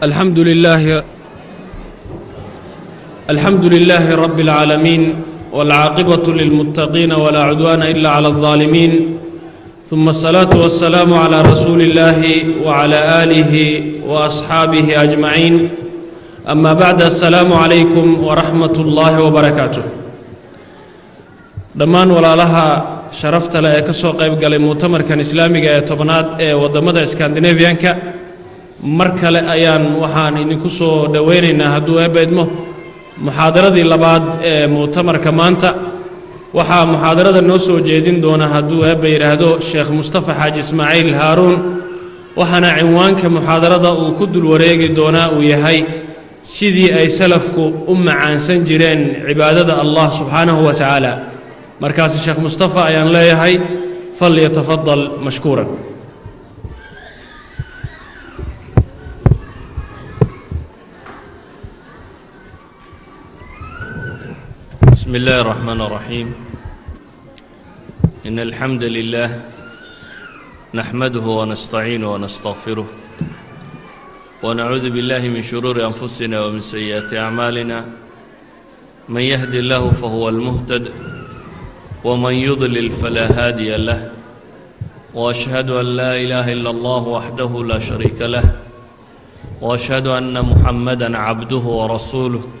alxamdu lilaahi alxamdu lilaahi rabbi اlcaalamiin wاlcaaqibaة lilmuttaqiina walaa cudwaana ila clى الظaalimiin ثuma الsalaaةu waالsalaamu عlى rasuuli اllaahi wعlى aalihi وأصxaabihi أجmaciin ama bacd aلsalaamu عalaykum waraxmat اllaahi wbarakaatuh dhammaan walaalaha sharafta leh ee ka soo qayb galay mu'tamarkan islaamiga ee tobnaad ee waddamada skandinabiyanka mar kale ayaan waxaan idinku soo dhowaynaynaa hadduu eebaydmo muxaadaradii labaad ee mu'tamarka maanta waxaa muxaadarada noo soo jeedin doona hadduu eebba yidhaahdo sheekh mustafa xaaji ismaaciil haaruun waxaana cinwaanka muxaadarada uu ku dul wareegi doonaa uu yahay sidii ay salafku u macaansan jireen cibaadada allah subxaanahu wa tacaala markaasi sheekh mustafa ayaan leeyahay falyatafadal mashkuuran بسم الله الرحمن الرحيم إن الحمد لله نحمده ونستعينه ونستغفره ونعوذ بالله من شرور أنفسنا ومن سيئات أعمالنا من يهدي الله فهو المهتد ومن يضلل فلا هادي له وأشهد أن لا إله إلا الله وحده لا شريك له وأشهد أن محمدا عبده ورسوله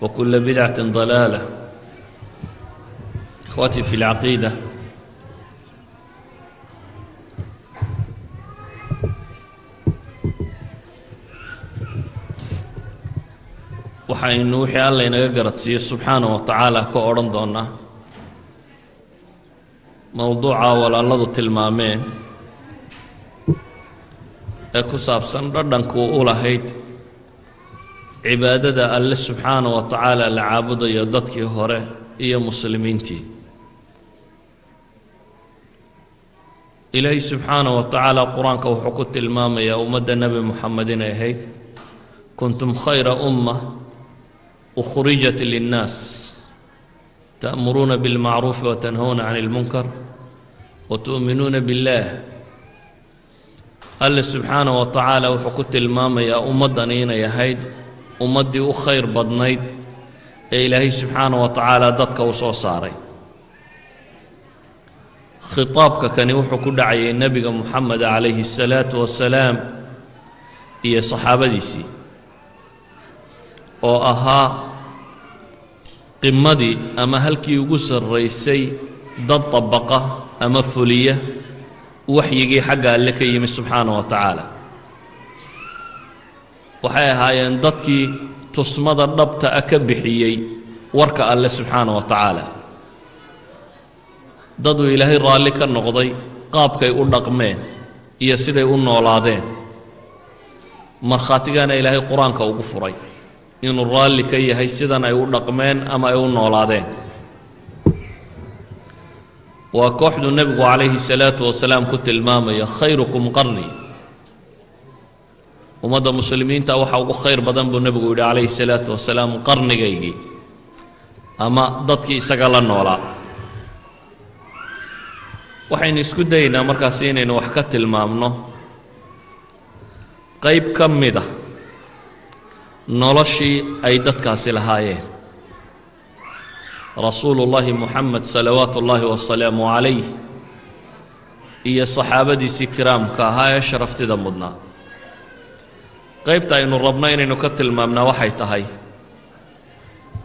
وكل بدعة ضلالة إخواتي في العقيدة waxaynu wixii alla inaga garadsiiye subxaana wa tacaala ka odhan doonnaa mowduuca walaaladu tilmaameen ee ku saabsan dhadhanku u lahayd cibaadada alle subxaana wa tacaala la caabudayo dadkii hore iyo muslimiintii. Ilaahay subxaana wa tacaala qur'aanka wuxuu ku tilmaamayaa ummadda nebi moxamed inay ahayd kuntum khayra umma ukhrijat linnaas ta'muruuna bilmacruufi watanhawna can اlmunkar watu'minuuna biاllaah alle subxaana wa tacaala wuxuu ku tilmaamayaa ummaddani inay ahayd ummaddii u khayr badnayd ee ilaahay subxaana wa tacaala dadka u soo saaray. Khitaabka kani wuxuu ku dhacayay nebiga moxamed calayhi الsalaatu wasalaam iyo saxaabadiisii oo ahaa qimadii ama halkii ugu sarraysay dad dabaqa ama fuliya waxyigii xagga alle ka yimi subxaana wa tacaala waxay ahaayeen dadkii tusmada dhabta ah ka bixiyey warka alle subxaana wa tacaala. Daduu ilaahay raalli ka noqday qaabkay u dhaqmeen iyo siday u noolaadeen. Markhaatigaana ilaahay qur'aanka ugu furay inuu raalli ka yahay sidan ay u dhaqmeen ama ay u noolaadeen. Waa kooxduu nebigu calayhi salaatu wasalaam ku tilmaamaya khayrukum qarni ummadda muslimiinta waxa ugu khayr badan buu nebigu yidhi calayhi salaatu wasalaam qarnigaygii. Ama dadkii isaga la noolaa waxaynu isku dayaynaa markaasi inaynu wax ka tilmaamno. Qayb ka mid a noloshii ay dadkaasi lahaayeen. Rasuulu ullaahi moxamed salawaatu ullaahi wasalaamu calayh iyo saxaabadiisii kiraamka ahaa ee sharaftida mudnaa qaybta aynu rabno inaynu ka tilmaamnaa waxay tahay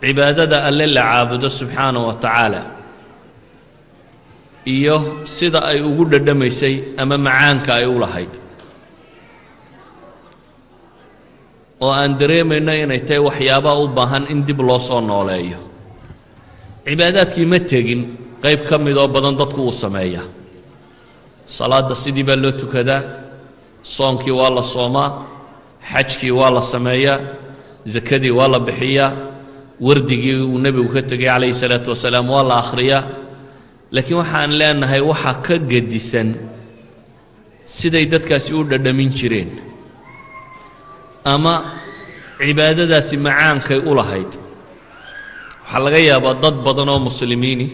cibaadada alle la caabudo subxaana wa tacaala iyo sida ay ugu dhadhamaysay ama macaanka ay u lahayd. Oo aan dareemayno inay tahay waxyaabaa u baahan in dib loo soo nooleeyo. Cibaadaadkii ma tegin qayb ka mid oo badan dadku uu sameeya. Salaadda sidii baa loo tukadaa soonkii waa la soomaa xajkii waa la sameeyaa sakadii waa la bixiyaa wardigii uu nebigu ka tegay calayhi salaatu wasalaam waa la akhriyaa laakiin waxaan leenahay waxaa ka gedisan siday dadkaasi u dhadhamin jireen ama cibaadadaasi macaankay u lahayd. Waxaa laga yaabaa dad badan oo muslimiini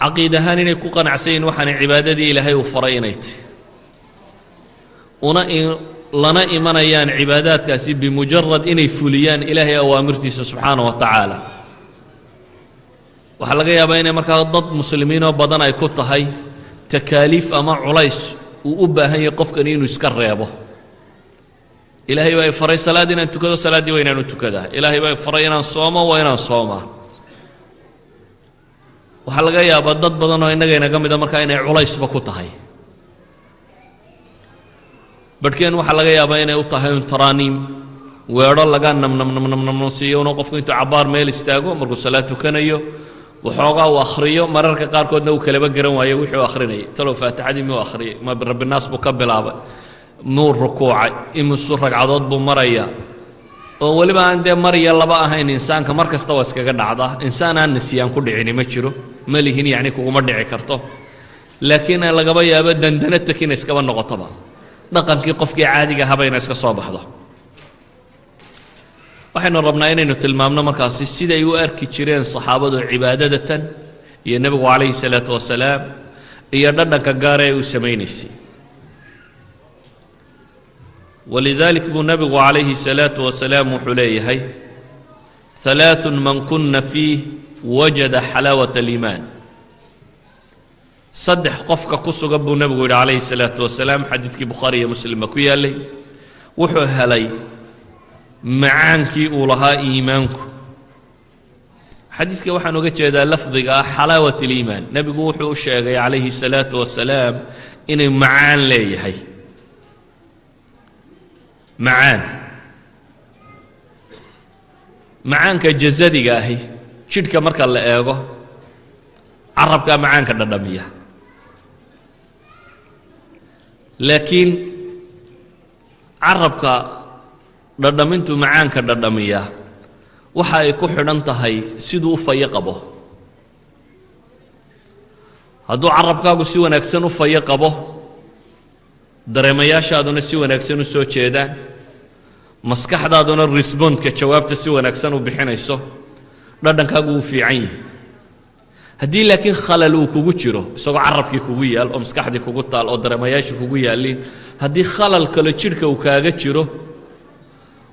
caqiid ahaan inay ku qanacsan yihiin waxaana cibaadadii ilaahay uu faray inay tahy una lana imanayaan cibaadaadkaasi bimujarad inay fuliyaan ilaahay awaamirtiisa subxaana wa tacaala. Waxaa laga yaabaa inay markaa dad muslimiinoo badan ay ku tahay takaaliif ama culays uu u baahan yahay qofkani inuu iska reebo. Ilaahay baa i faray salaad inaan tukado salaaddii waa inaanu tukadaa. Ilaahay baa i faray inaan soomo waa inaan soomaa waxaa laga yaabaa dad badan oo innaga inaga mida markaa inay culaysba ku tahay barhkeen waxaa laga yaabaa inay u tahay taraaniim weedho laga namnamnamnamnamsiiyo una qofku intuu cabbaar meel istaago markuu salaad tukanayo waxoogaa uu akhriyo mararka qaarkoodna uu kalaba garan waayo wixii u akhrinayay. Talow faatixadii miyuu akhriyay ma rabbinaas buu ka bilaabay. Muu rukuucay imisu ragcadood buu marayaa oo weliba aan dee mariya laba ahayn insaanka mar kasta waa iskaga dhacdaa insaan aan nisyaan ku dhicini ma jiro. Ma lihin yacni kuguma dhici karto. Laakiin lagaba yaabo dandana takina iskaba noqotoba dhaqankii qofkii caadiga ahaba ina iska soo baxdo. Waxaynu rabnaa inaynu tilmaamno markaasi siday u arki jireen saxaabadu cibaadadatan iyo nebigu calayhi salaatu wasalaam iyo dhadhanka gaara ee uu samaynaysay. Walidaalik buu nebigu calayhi salaatu wasalaam wuxuu leeyahay halaaثun man kuna fiih wajada xalaawat aliimaan saddex qofka ku sugan buu nebigu yidhi calayhi salaatu wasalaam. Xadiidkii bukhaari iyo muslimba ku yaallay wuxuu helay macaankii uu lahaa iimaanku. Xadiidka waxaan uga jeedaa lafdiga ah xalaawat aliimaan nebigu wuxuu u sheegay calayhi salaatu wasalaam inay macaan leeyahay. Macaan. Macaanka jasadiga ahi jidhka marka la eego carabkaa macaanka dhadhamiya laakiin carabka dhadhamintu macaanka dhadhamiya waxa ay ku xidhan tahay siduu u fayo qabo. Hadduu carabkaagu si wanaagsan u fayo qabo dareemayaashaaduna si wanaagsan u soo jeedaan maskaxdaaduna risbondka jawaabta si wanaagsan u bixinayso dhadhankaagu wuu fiican yihi haddii laakiin khalal uu kugu jiro isagoo carabkii kugu yaal oo maskaxdii kugu taal oo dareemayaashii kugu yaalliin haddii khalal kale jidhka uu kaaga jiro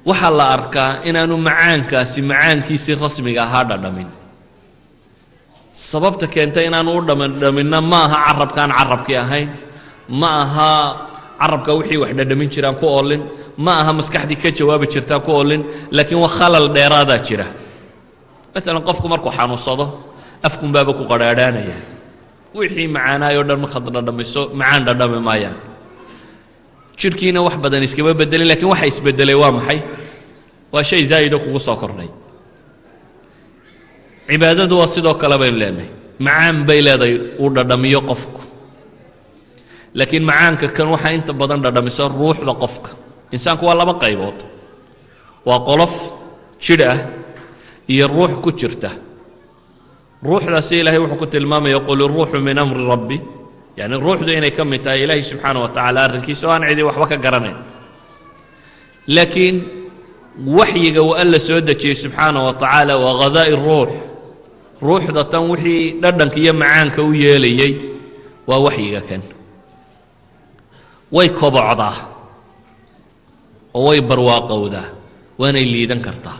waxaa la arkaa inaanu macaankaasi macaankiisii rasmiga ahaa dhadhamin. Sababta keenta inaanu u dhadhaminna ma aha carabkaan carabkii ahayn ma aha carabka wixii wax dhadhamin jiraan ku oolin ma aha maskaxdii ka jawaabi jirtaan ku oolin laakiin waa khalal dheeraadaa jira. Maalan qofku markuu xanuunsado afkunbaaba ku qadhaadhaanaya wixii macaanaayoo dhan markaad dhadhamiso macaan dhadhami maayaan. Jidhkiina wax badan iskama bedelin lakiin waxa isbedelay waa maxay? Waa shay zaa'idoo kugu soo kordhay. Cibaadadu waa sidoo kale baynu leenahay macaan bay leedahay uu dhadhamiyo qofku. Laakiin macaanka kan waxaa inta badan dhadhamisa ruuxda qofka. Insaanku waa laba qaybood. Waa qolof jidh ah iyo ruux ku jirta ruuxdaasi ilaahay wuxuu ku tilmaamaya qul iruuxu min amri rabbi. Yacni ruuxdu inay ka mid tahay ilaahay subxaana wa tacala arrinkiisa oo aan cidi waxba ka garanayn. Laakiin waxyiga uu alla soo dejiyey subxaana wa tacaala waa khadaa'i ruux. Ruuxda tan wixii dhadhanka iyo macaanka u yeelayey waa waxyiga kan. Way kobocdaa oo way barwaaqowdaa waanay liidan kartaa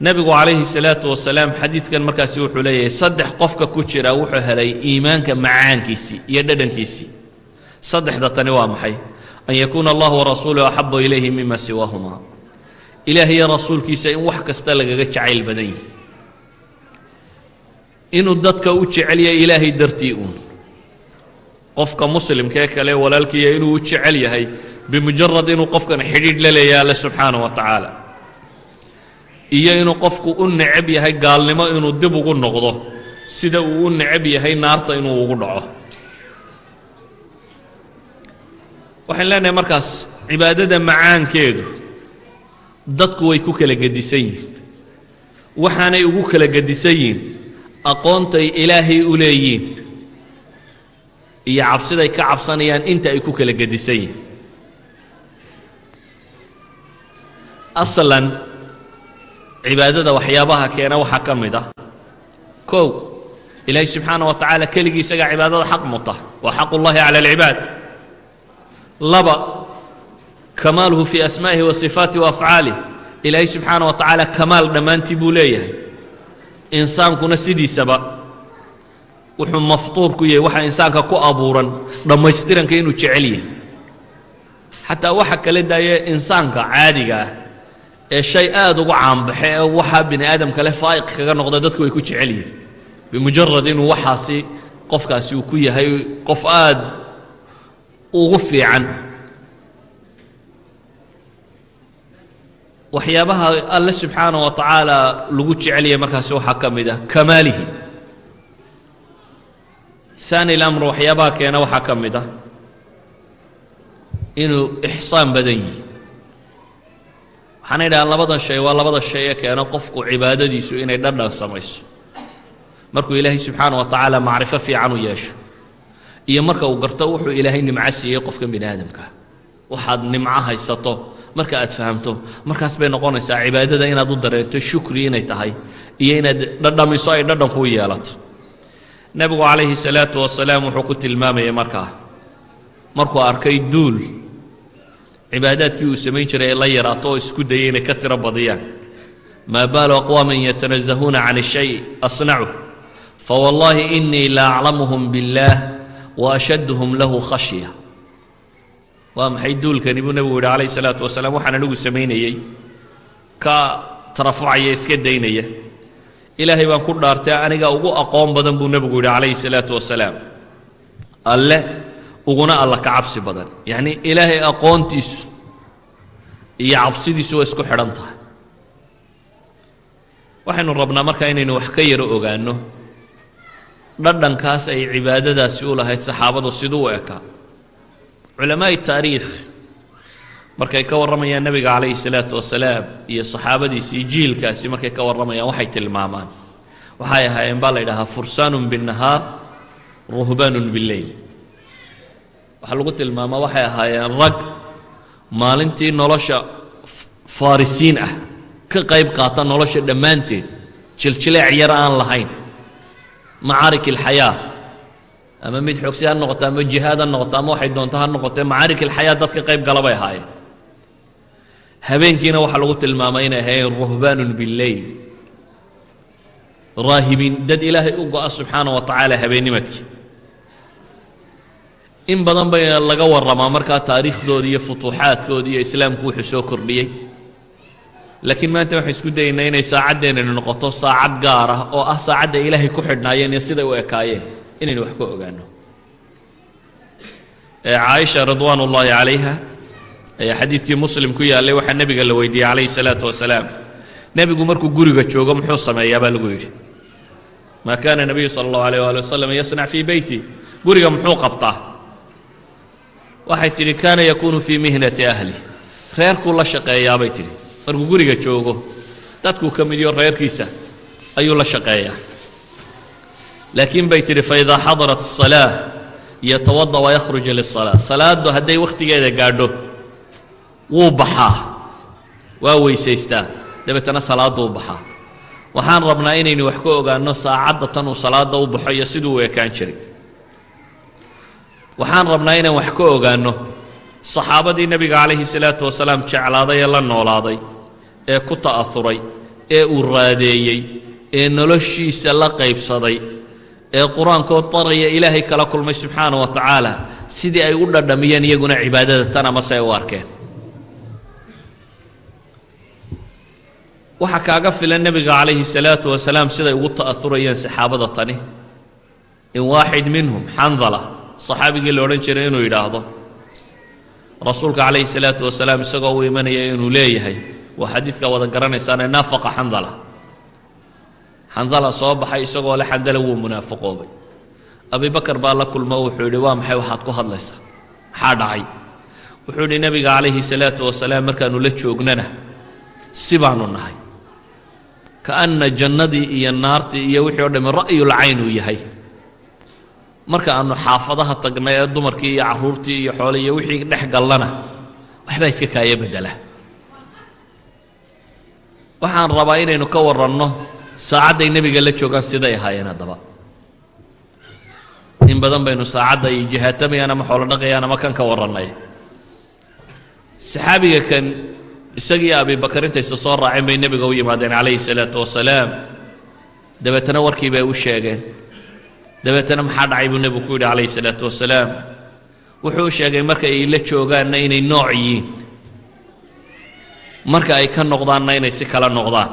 nebigu calayhi salaatu wasalaam xadiidkan markaasi wuxuu leeyahay saddex qofka ku jira wuxuu helay iimaanka macaankiisii iyo dhadhankiisii saddexda tani waa maxay? An yakuuna allah warasuuluhu axaba ilayhi mima siwaahuma ilaah iyo rasuulkiisa in wax kasta lagaga jacayl badan yihi inuu dadka u jecelya ilaahay dartii uun. Qofka muslimkee kale walaalkiiya inuu u jecel yahay bimujarad inuu qofkan xidhiidh la leeyahay alle subxaanah wa tacaala iyo inuu qofku u necab yahay gaalnimo inuu dib ugu noqdo sida uu u necab yahay naarta inuu ugu dhaco. Waxaan leenahay markaas cibaadada macaankeedu dadku way ku kala gedisan yihiin. Waxaanay ugu kala gedisan yihiin aqoontay ilaahay u leeyiin iyo cabsiday ka cabsanayaan inta ay ku kala gedisan yihiin. Asalan cibaadada waxyaabaha keena waxaa ka mid ah. Kow ilaahay subxaana wa tacaala keligii isagaa cibaadada xaq muta waa xaq ullahi cala alcibaad. Laba kamaaluhu fii asmaa'ihi wa sifaatih wa afcaalih ilaahay subxaana wa tacaala kamaal dhammaantii buu leeyahay. Insaankuna sidiisaba wuxuu maftuur ku yahay waxa insaanka ku abuuran dhammaystiranka inuu jecel yahay. Xataa waxa kala daaya insaanka caadiga ah ee shay aada ugu caanbaxe ee waxaa bini aadam kale faa'iq kaga noqda dadku way ku jecel yihiin bimujarad inuu waxaasi qofkaasi uu ku yahay qof aad ugu fiican. Waxyaabaha alle subxaana wa tacaala lagu jecelyahay markaasi waxaa ka mid ah kamaalihi. Haani اlamr waxyaabaha keena waxaa ka mid ah inuu ixsaan badan yihi waxaana yidhahaan labadan shay waa labada shay ee keena qofku cibaadadiisu inay dhandhan samayso. Markuu ilaahay subxaana wa tacaala macrifo fiican u yeesho iyo marka uu garto wuxuu ilaahay nimco siiyey qofka bini waxaad nimco haysato marka aad fahamto markaas bay noqonaysaa cibaadada inaad u dareento shukri inay tahay iyo inaad dhadhamiso ay dhadhan kuu yeelato. Nebigu calayhi salaatu wasalaam wuxuu ku tilmaamayay markaa markuu arkay duul cibaadaadkii uu samayn jiray ee la yaraato oo isku dayay inay ka tiro badiyaan. Maa baalu aqwaaman yatanazahuuna can shay asnacu. Fawallaahi inii la aclamuhum biاllaah wa ashadduhum lahu khashya. Waa maxay duulkani buu nebigu yidhi calayhi salaatu wasalaam? Waxaan anigu samaynayey ka tarafucaya iska daynaya. Ilaahay baan ku dhaartay aniga ugu aqoon badan buu nebigu yidhi calayhi salaatu wasalaam. Alle uguna alla ka cabsi badan. Yacnii ilaahay aqoontiisu iyo cabsidiisu waa isku xidhan tahay. Waxaynu rabnaa markaa inaynu wax ka yaro ogaanno dhadhankaas ay cibaadadaasi u lahayd saxaabadu siduu u ekaa culamaa'i taariikh markay ka warramayaan nebiga calayhi salaatu wasalaam iyo saxaabadiisii jiilkaasi markay ka warramayaan waxay tilmaamaan. Waxay ahaayeen baa la yidhahaa fursaanun binnahaar ruhbaanun billeyl waxaa lagu tilmaamaa waxay ahaayeen rag maalintii nolosha farisiin ah ka qayb qaata nolosha dhammaanteed jiljileec yar aan lahayn macaarik alxayaa ama mid xogsi ha noqoto ama jihaad ha noqoto ama waxay doonto ha noqotee macaarik alxayaa dad qayb gala bay ahaayeen. Habeenkiina waxaa lagu tilmaamay inay ahaayeen ruhbaanun billeyl raahibiin dad ilaahay u go'a subxaana wa tacaala habeennimadkii in badan bay laga warramaa markaa taariikhdoodii iyo futuuxaadkoodii iyo islaamku wuxuu soo kordhiyey. Laakiin maanta waxaan isku dayaynaa inay saacaddeenani noqoto saacad gaar ah oo ah saacadda ilaahay ku xidhnaayeen iyo siday u ekaayeen inaynu wax ka ogaanno. Caaisha ridwaan ullaahi calayha ayaa xadiidkii muslim ku yaallay waxaa nebiga la weydiiyey calayhi salaatu wasalaam nebigu markuu guriga joogo muxuu sameeyaa? baa lagu yidhi. Maa kaana nebiyu sala allahu alayh waali wasalam yasnac fii beyti guriga muxuu qabtaa waxay tidhi kaana yakuunu fii mihnati ahli reerkuu la shaqeeyaabay tidhi markuu guriga joogo dadkuu ka midiyo reerkiisa ayuu la shaqeeyaa laakiin bay tidhi faidaa xadarat الsalaa yatawada wayakhruju liلsalaa salaaddu hadday wakhtigeeda gaadho wuu baxaa waa weysaystaa dabeetana salaadduu baxaa waxaan rabnaa inaynu wax ka ogaanno saacadda tan uu salaadda u baxo iyo siduu u ekaan jiray waxaan rabnaa inaan wax ka ogaanno. Saxaabadii nebiga calayhi salaatu wasalaam jeclaaday ee la noolaaday ee ku ta'ahuray ee uu raadeeyey ee noloshiisa la qaybsaday ee qur'aankoo daraya ilaahay kala kulmay subxaana wa tacaala sidii ay u dhadhamiyeen iyaguna cibaadada tan amase ay u arkeen. Waxaa kaaga filan nebiga calayhi salaatu wasalaam siday ugu ta'aurayeen saxaabada tani. In waaxid minhum xandala saxaabigii la odhan jiray inuu yidhaahdo. Rasuulka calayhi salaatu wasalaam isagoo u imanaya inuu leeyahay waa xadiidka wada garanaysaane naafaqa xandala. Xandala soo baxay isagoo le xandala wuu munaafaqoobay abibakar baa la kulmo wuxuu yidhi waa maxay waxaad ku hadlaysaa? Maxaa dhacay? Wuxuu yidhi nebiga calayhi salaatu wasalaam markaannu la joognana si baanu nahay. Kaanna jannadii iyo naartii iyo wixii o dhami ra'yulcayn uu yahay marka aannu xaafadaha tagnay ee dumarkii iyo carruurtii iyo xoole iyo wixii dhex gallana waxbaa iska kaaya beddela. Waxaan rabaa inaynu ka waranno saacadday nebiga la joogaan siday ahaayeen haddaba. In badan baynu saacadda ay jihaatamayaan ama xoolo dhaqayaan ama kan ka warrannay. Saxaabiga kan isagii abibakar intaysa soo raaceen bay nebiga u yimaadeen calayhi salaatu wasalaam. Dabeetana warkii bay u sheegeen dabeetana maxaa dhacay buu nebigu ku yidhi calayhi salaatu wasalaam. Wuxuu sheegay marka ay la joogaanna inay nooc yihiin. Marka ay ka noqdaanna inay si kala noqdaan.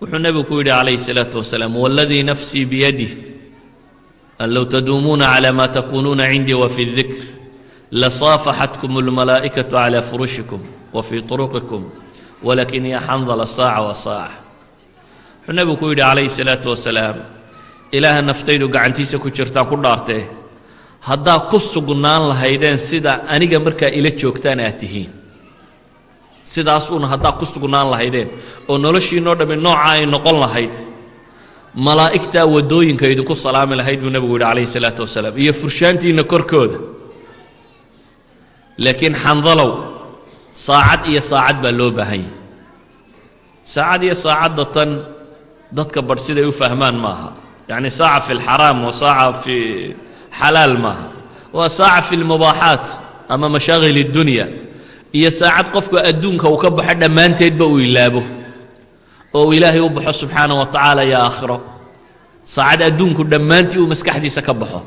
Wuxuu nebigu ku yidhi calayhi salaatu wasalaam waladii nafsii biyadih an low taduumuuna calaa maa takuunuuna cindii wa fi dikr lasaafaxatkum اlmalaa'ikatu calaa furushikum wa fii turuqikum walakin ya xandala saaca wa saaca. Wuxuu nebigu ku yidhi calayhi salaatu wasalaam ilaaha naftaydu gacantiisa ku jirtaan ku dhaartee. Haddaa ku sugnaan lahaydeen sida aniga markaa ila joogtaan aad tihiin. Sidaasuuna haddaa ku sugnaan lahaydeen oo noloshiinoo dhammi nooca ay noqon lahayd malaa'igtaa waddooyinka idinku salaami lahayd buu nebigu yidhi calayhi salaatu wasalaam iyo furshaantiinna korkooda. Laakiin xandalow saacad iyo saacad baa loo baahan yahy saacad iyo saacadda tan dadka badh siday u fahmaan maaha yacni saaca fi اlxaraam wa saaca fi xalaal maaha waa saaca fi اlmubaaxaat ama mashaaqil اddunya iyo saacad qofku adduunka uu ka baxo dhammaanteedba uu ilaabo oo uu ilaahay u baxo subxaana wa tacaala iyo aakhiro saacad adduunku dhammaantii uu maskaxdiisa ka baxo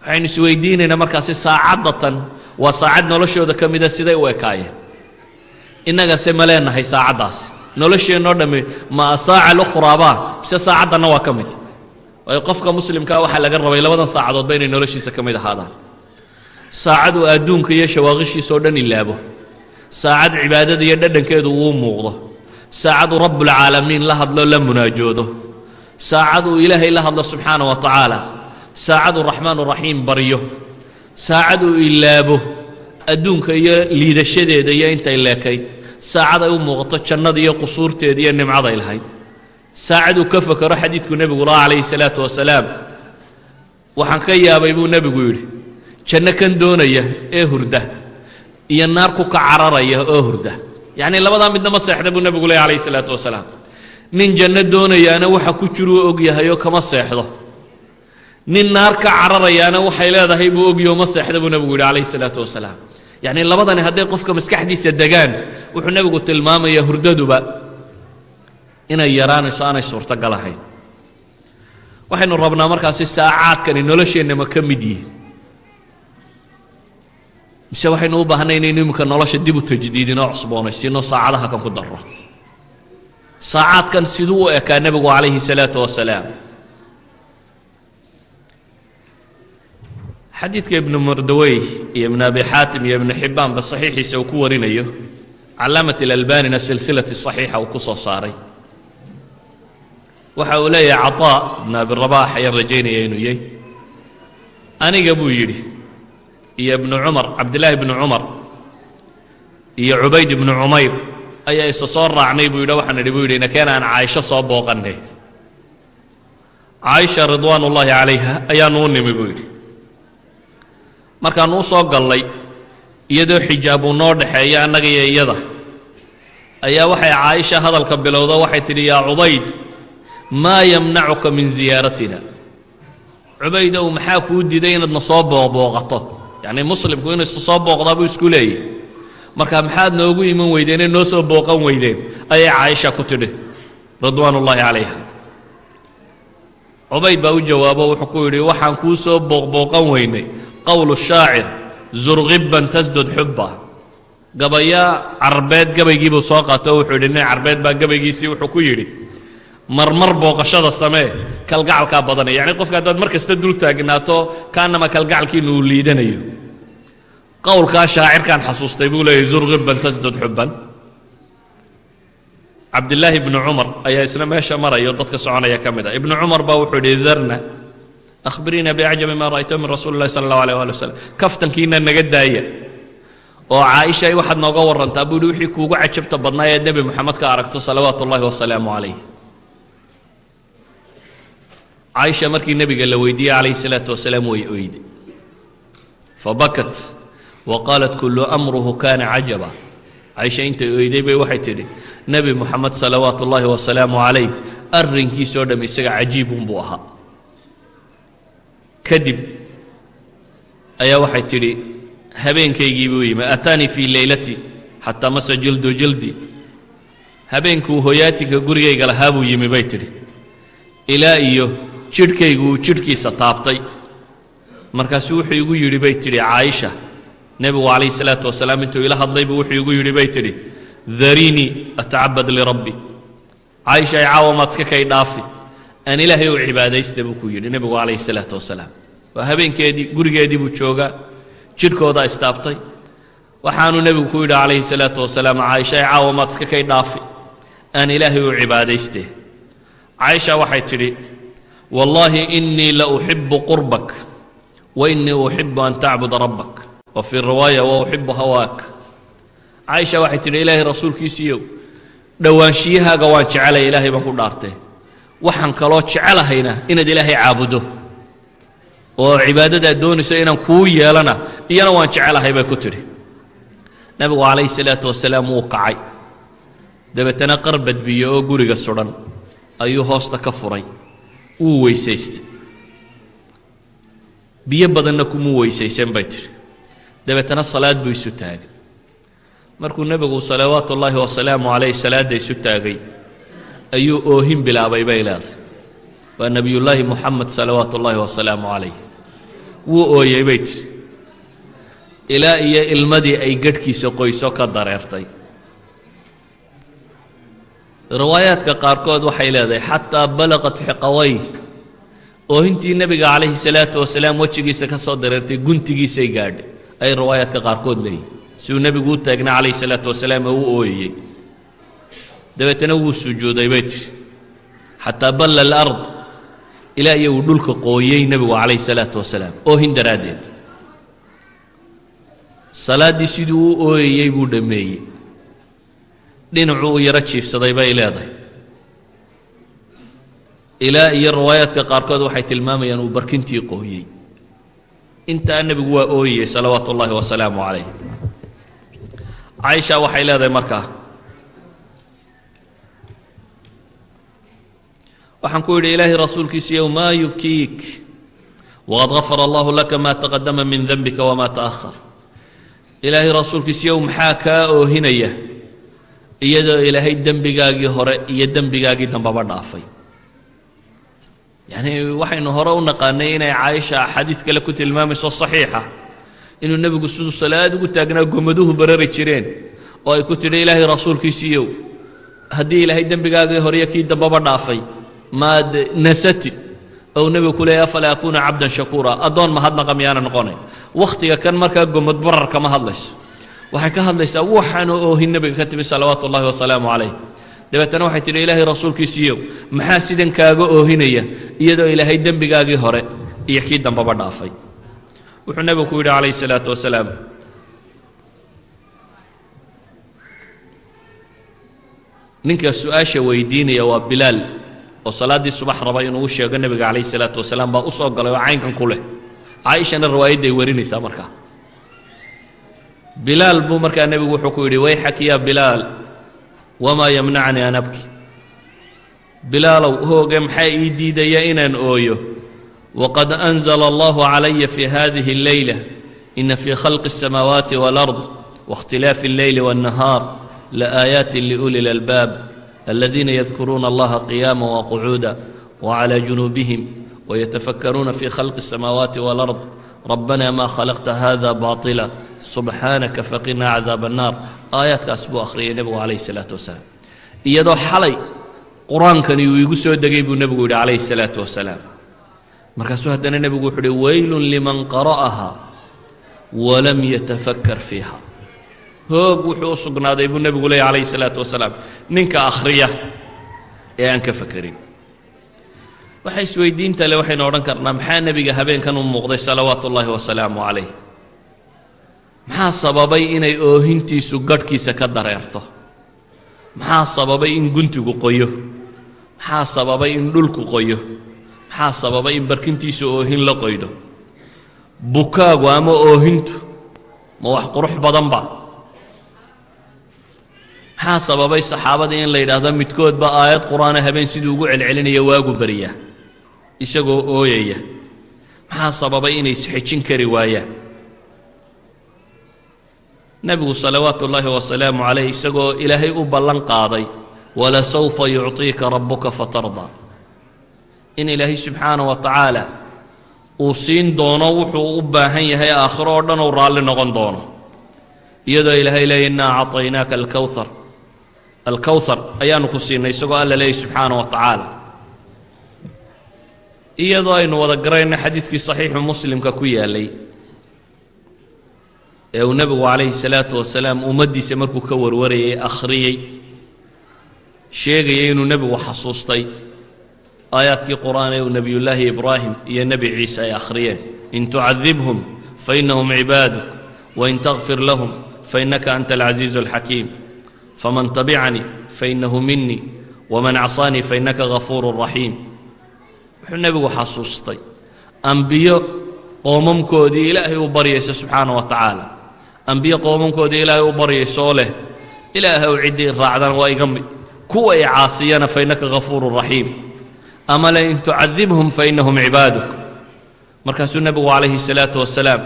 waxaynu isweydiinaynaa markaasi saacaddatan waa saacad noloshooda ka mida siday u ekaayeen innagase ma leenahay saacaddaasi nolosheennoo dhammi ma asaaca alukhraabaa mise saacaddanna waa ka mid qofka muslimkaa waxaa laga rabay labadan saacadoodba inay noloshiisa ka mid ahaadaan. Saacad uu adduunka iyo shawaaqishiisa oo dhan ilaabo. Saacad cibaadada iyo dhadhankeedu uu muuqdo. Saacad uu rabbulcaalamiin la hadlo la munaajoodo. Saacad uu ilaahay la hadlo subxaana wa tacaala. Saacad uu raxmaan raxiim baryo. Saacad uu ilaabo adduunka iyo liidashadeeda iyo intay leekayd. Saacad ay u muuqato jannada iyo qusuurteeda iyo nimcaday lahayd saacad uu ka fakero xadiidku nebigu calayhi salaatu wasalaam. Waxaan ka yaabay buu nebigu yidhi janno kan doonaya ee hurda iyo naar ku ka cararaya oo hurda. Yacnii labadaa midna ma seexda buu nebigu lehy calayhi salaatu wasalaam. Nin janno doonayaana waxa ku jiruu og yahayoo kama seexdo. Nin naar ka cararayaana waxay leedahay buu ogyaho ma seexda buu nebigu yidhi calayhi salaatu wasalaam. Yacnii labadani hadday qofka maskaxdiisa degaan wuxuu nebigu tilmaamayaa hurdaduba inay yaraanayso aanay suurtagal ahayn. Waxaynu rabnaa markaasi saacaadkani nolosheenna ma ka mid yihiin mise waxaynu u baahnay inaynu iminka nolosha dib u tajdiidinoo cusboonaysiino saacadaha kan ku darro. Saacaadkan siduu u ekaa nebigu calayhi salaatu wasalaam xadiidka ibnu mardawey iyo ibnu abi xaatim iyo ibnu xibbaanba saxiixiisa uu ku warinayo. Calaamat alalbanina silsilati saxiixa uu ku soo saaray waxa uu leeyahay caطaa ibnu abirabax ayaan rajaynaya inuu yahy aniga buu yidhi iyo ibnu cumar cabdillaahi ibnu cumar iyo cubayd ibnu cumayr ayaa isa soo raacnay buu yidhi waxaan idhi buu yidhi nakeen aan caaisho soo booqannay caaisha ridwaan ullaahi calayha ayaanu u nimi buu yidhi. Markaannu u soo gallay iyadoo xijaab uu noo dhexeeya annaga iyada ayaa waxay caaisha hadalka bilowdo waxay tidhi yaa cubayd maa yamnacuka min ziyaaratina. Cubaydow maxaa kuu diiday inaadna soo booqbooqato? Yacnii muslimku inuu isa soo booqdaa buu isku leeyay. Marka maxaad noogu iman weydeen ee noo soo booqan weydeen ayay caaisha ku tidhi ridwaan ullaahi calayha. Cubayd baa u jawaabo wuxuu ku yidhi waxaan kuu soo booqbooqan weynay. Qowlu shaacir zurqibban tasdud xubba. Gabayaa carbeed gabaygiibuu soo qaato wuxuu yidhi nin carbeed baa gabaygiisii wuxuu ku yidhi marmar booqashada samee kalgacalkaa badanaya yacni qofka haddaad mar kasta dul taagnaato kaanama kalgacalkiinu uu liidanayo. Qowlkaa shaacirkaan xasuustay buu leeyahy zurqibban tasdud xubban cabdillaahi ibnu cumar ayaa isna meesha marayo dadka soconaya ka mid ah. Ibnu cumar baa wuxuu yidhi darna akhbiriina biacjabi maa ra'ayta min rasuuli llahi sala allahu alيh ali wasalam kaftankiina naga daaya. Oo caaisha waxaad nooga warrantaa buu yidhi wixii kuugu cajabta badnaa ee nebi moxamed ka aragto salawaatu ullahi wasalaamu calayh caaisha markii nebiga la weydiiyey calayhi salaatu wasalaam way oyday fabakat wa qaalat kullu amruhu kana cajaba caaisha intay oyday bay waxay tidhi nebi moxamed salawaatu ullaahi wasalaamu calayh arrinkiisoo dham isaga cajiibunbuu ahaa. Kadib ayaa waxay tidhi habeenkaygii buu yimi ataanii fii leylati xataa masa jildu jildi. Habeenkuu hoyaatinka gurigayga lahaa buu yimi bay tidhi. Ilaa iyo jidhkaygu uu jidhkiisa taabtay. Markaasuu wuxuu igu yidhi bay tidhi caaisha nebigu calayhi salaatu wasalaam intuu ila hadlaybu wuxuu igu yidhi bay tidhi darinii atacabad lirabbi caaisha ay caawa maad iska kay dhaafi. Aan ilaahay u cibaadaysta buu ku yidhi nebigu calayhi salaatu wasalaam. Waa habeenkeedii gurigeedii buu joogaa jidhkoodaa istaabtay. Waxaanuu nebigu ku yidhi calayhi salaatu wasalaam caaisha ay caawa maad iska kay dhaafi. Aan ilaahay u cibaadayste. Caaisha waxay tidhi wallaahi inii la uxibu qurbak wa inii uxibu an tacbuda rabbak. Wa fii riwaaya wa uxibu hawaak caaisha waxay tidhi ilaahay rasuulkiisiiyow dhowaanshiyahaaga waan jecelaya ilaahay baan ku dhaartee waxaan kaloo jecelahayna inaad ilaahay caabudo. Oo cibaadadaad doonayso inaan kuu yeelana iyana waan jecelahay bay ku tidhi. Nebigu calayhi salaatu wasalaam wuu kacay. Dabeetana qarbad biyo oo guriga sudhan ayuu hoosta ka furay wuu weysaystay biyo badanna kumuu weysaysan bay tidhi dabeetana salaad buu isu taagay markuu nebigu salawaatu ullaahi wasalaamu calayh salaadda isu taagay ayuu oohin bilaabay bay leedahay waa nebiyullaahi moxamed salawaatu ullaahi wasalaamu calayh wuu ooyey bay tidhi ilaa iyo ilmadii ay gadhkiisa qoyso ka dareertay riwaayaadka qaarkood waxay leedahay xataa balaqat xiqaway oohintii nebiga calayhi salaatu wasalaam wejigiisa ka soo dareertay guntigiisay gaadhay. Ay riwaayaadka qaarkood leeyihiin siduu nebigu u taagna calayhi salaatu wasalaam oo u ooyeyey. Dabeetana wuu sujuuday bay tidhi. Xataa balla alard ilaa iyo uu dhulka qooyey nebigu calayhi salaatu wasalaam. Oohin daraaddeed. Salaaddii siduu u ooyayey buu dhammeeyey dhinacuu u yaro jiifsaday bay leedahay. Ilaa iyo riwaayaadka qaarkood waxay tilmaamayaan uu barkintii qooyey. Intaa nebigu waa ooyayey salawaatu ullaahi wasalaamu calayh caaisha waxay leedahay markaa waxaan ku yidhi ilaahay rasuulkiisiiyow maa yubkiik? Waqad gafara allahu laka maa taqadama min denbika wamaa ta'ahar ilaahay rasuulkiisiiyow maxaa kaa oohinaya iyadoo ilaahay dembigaagii hore iyo dembigaagii dambaba dhaafay. Yacnii waxaynu hore u naqaanay inay caaisha xadiid kale ku tilmaamayso saxiixa inuu nebigu siduu salaad ugu taagnaa gomaduhu barari jireen oo ay ku tidhi ilaahay rasuulkiisiiyow haddii ilaahay dembigaagii hore iyo kii dambaba dhaafay maad nasati ou nebigu ku leeyay afalaa akuuna cabdan shakuura addoon mahadnaqa miyaana noqonayn wakhtiga kan markaa gomad barar kama hadlayso waxay ka hadlaysaa waxaanu oohin nebiga ka timi salawaatu ullahi wasalaamu calayh. Dabeetana waxay tidhi ilaahay rasuulkiisiiyow maxaa sidan kaaga oohinaya iyadoo ilaahay dembigaagii hore iyo kii dambaba dhaafay? Wuxuu nebigu ku yidhi calayhi salaatu wasalaam ninka su'aasha weydiinaya waa bilaal oo salaaddii subax raba inuu u sheego nebiga calayhi salaatu wasalaam baa u soo galay oo caynkan ku leh. Caaishana riwaayadday warinaysaa markaa bilaal buu markaa nebigu wuxuu ku yidhi wayxak ya bilaal wamaa yamnacnii an abki bilaalow hooge maxaa ii diidaya inaan ooyo waqad anzala allahu calaya fi hadihi اlleyla ina fii khalqi الsamaawaati wاlard waاkhtilaafi اlleyli wاnnahaar laaayaati liuli اlalbaab aladiina yadkuruuna allaha qiyaama waqacuuda wclى junuubihim wayatafakkaruuna fii khalqi الsamaawaati wاlard rabbanaa maa khalaqta haada baila subxaanaka faqinaa cadaab annaar aayaadkaas buu akhriyay nebigu calayh salaatu wasalaam iyadoo xalay qur'aankani uu iigu soo degay buu nebigu yidhi calayhi salaatu wasalaam markaasuu haddana nebigu wuxuu uhi weylun liman qara'ahaa walam yatafakkar fiiha. Hoog wuxuu u sugnaaday buu nebigu leeyay calayhi salaatu wasalaam ninka akhriya ee aan ka fakerin waxa isweydiinta le waxaynu odhan karnaa maxaa nebiga habeenkan u muuqday salawaatu ullaahi wasalaamu calayh? Maxaa sababay inay oohintiisu gadhkiisa ka dareerto? Maxaa sababay in guntigu qoyo? Maxaa sababay in dhulku qoyo? Maxaa sababay in barkintiisu oohin la qoydo? Bukaagu ama oohintu ma wax qurux badanba maxaa sababay saxaabadii in la yidhaahdo midkoodba aayad qur'aana habeen siduu ugu celcelinaya waagu beriyaa isagoo ooyaya. Maxaa sababay inay isxejin kari waayaan? Nebigu salawaatu ullaahi wasalaamu calayh isagoo ilaahay u ballan qaaday walasawfa yucطiika rabbuka fatardaa in ilaahay subxaana wa tacaala uu siin doono wuxuu u baahan yahay aakhiro oo dhan uu raalli noqon doono. Iyadoo ilaahay leeya innaa acطaynaaka alkowhar alkowhar ayaanu ku siinay isagoo alla leeyay subxaana wa tacaala iyadoo aynu wada garayno xadiidkii saxiixu muslimka ku yaalay ee uu nebigu calayhi salaatu wasalaam ummaddiisa markuu ka warwarayay akhriyey sheegayay inuu nebigu xasuustay aayaadkii qur'aan ee uu nebiyullaahi ibraahim iyo nebi ciise ay akhriyeen. In tucadibhum fainahum cibaaduk wain takfir lahum fainaka anta alcasiizu alxakiim faman tabicanii fainahu minii waman casaanii fainaka gafuuru raxiim wuxuu nebigu xasuustay. Ambiyo qoomamkoodii ilaahay u baryaysa subxaana wa tacaala. Ambiyo qoomamkoodii ilaahay u baryaysa oo leh ilaahow ciddii raacdana waa iga mid. Kuwa i caasiyana fainaka gafuuru raxiim ama le in tucadibhum fainahum cibaaduk. Markaasuu nebigu calayhi salaatu wasalaam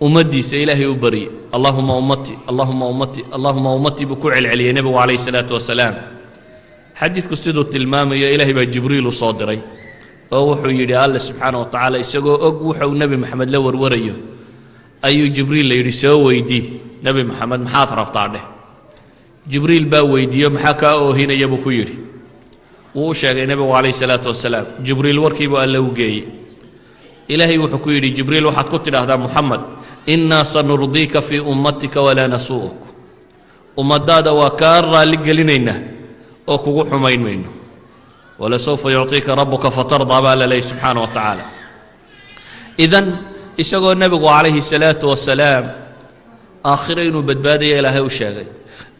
ummaddiisa ilaahay u baryey allahuma ummatii allahuma ummatii allahuma ummatii buu ku celceliyey nebigu calayhi salaatu wasalaam xadiidku siduu tilmaamayo ilaahay baa jibriil u soo diray oo wuxuu yidhi alle subxaana wa tacaala isagoo og wuxuu nebi moxamed la warwarayo. Ayuu jibriil la yidhi soo weydii nebi moxamed maxaad rabtaa dheh? Jibriil baa weydiiyo maxaa kaa oohinaya? buu ku yidhi. Wuu u sheegay nebigu calayhi salaatu wasalaam jibriil warkiibuu alle u geeyey. Ilaahay wuxuu ku yidhi jibriil waxaad ku tidhaahdaa moxamed innaa sanurdiika fii ummatika walaa nasuu'uk ummaddaada waa kaa raalli gelinaynaa oo kugu xumayn mayno walasawfa yucطiika rabuka fatardaa baa la leeyay subxaana wa tacaala idan isagoo nebigu calayhi salaatu wasalaam aakhiro inuu badbaadaya ilaahay u sheegay.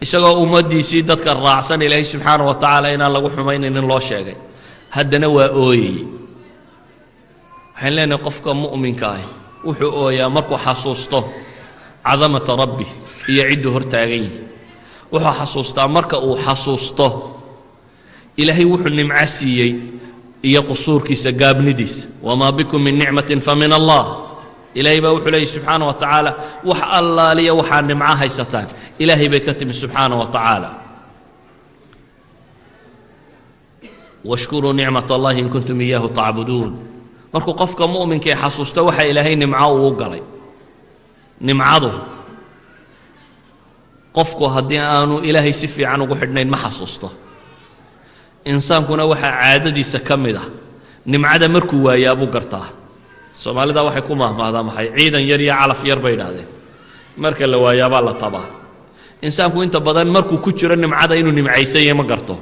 Isagoo ummaddiisii dadka raacsan ilaahay subxaana wa tacaala inaan lagu xumaynaynin loo sheegay. Haddana waa ooyayey waxaan leenahay qofka mu'minka ahi wuxuu ooyaa markuu xasuusto cadamata rabbi iyo cidduu hor taagan yihi wuxuu xasuustaa marka uu xasuusto ilaahay wuxuu nimco siiyey iyo qusuurkiisa gaabnidiisa wamaa bikum min nicmatin fa min allah. Ilaahay baa wuxuu leeyay subxaana wa tacaala wax allaaliya waxaa nimco haysataan. Ilaahay bay ka timi subxaana wa tacaala washkuruu nicmat allahi in kuntum iyaahu tacbuduun markuu qofka mu'minkae xasuusto waxa ilaahay nimco uu galay. Nimcadu qofku haddii aanu ilaahay si fiican ugu xidhnayn ma xasuusto insaankuna waxaa caadadiisa ka mid ah. Nimcada markuu waayaa buu gartaa. Soomaalida waxay ku mahmahdaa maxay? Ciidan yar iyo calaf yar bay idhaahdeen. Marka la waayaabaa la tabaa. Insaanku inta badan markuu ku jiro nimcada inuu nimcaysan yahay ma garto.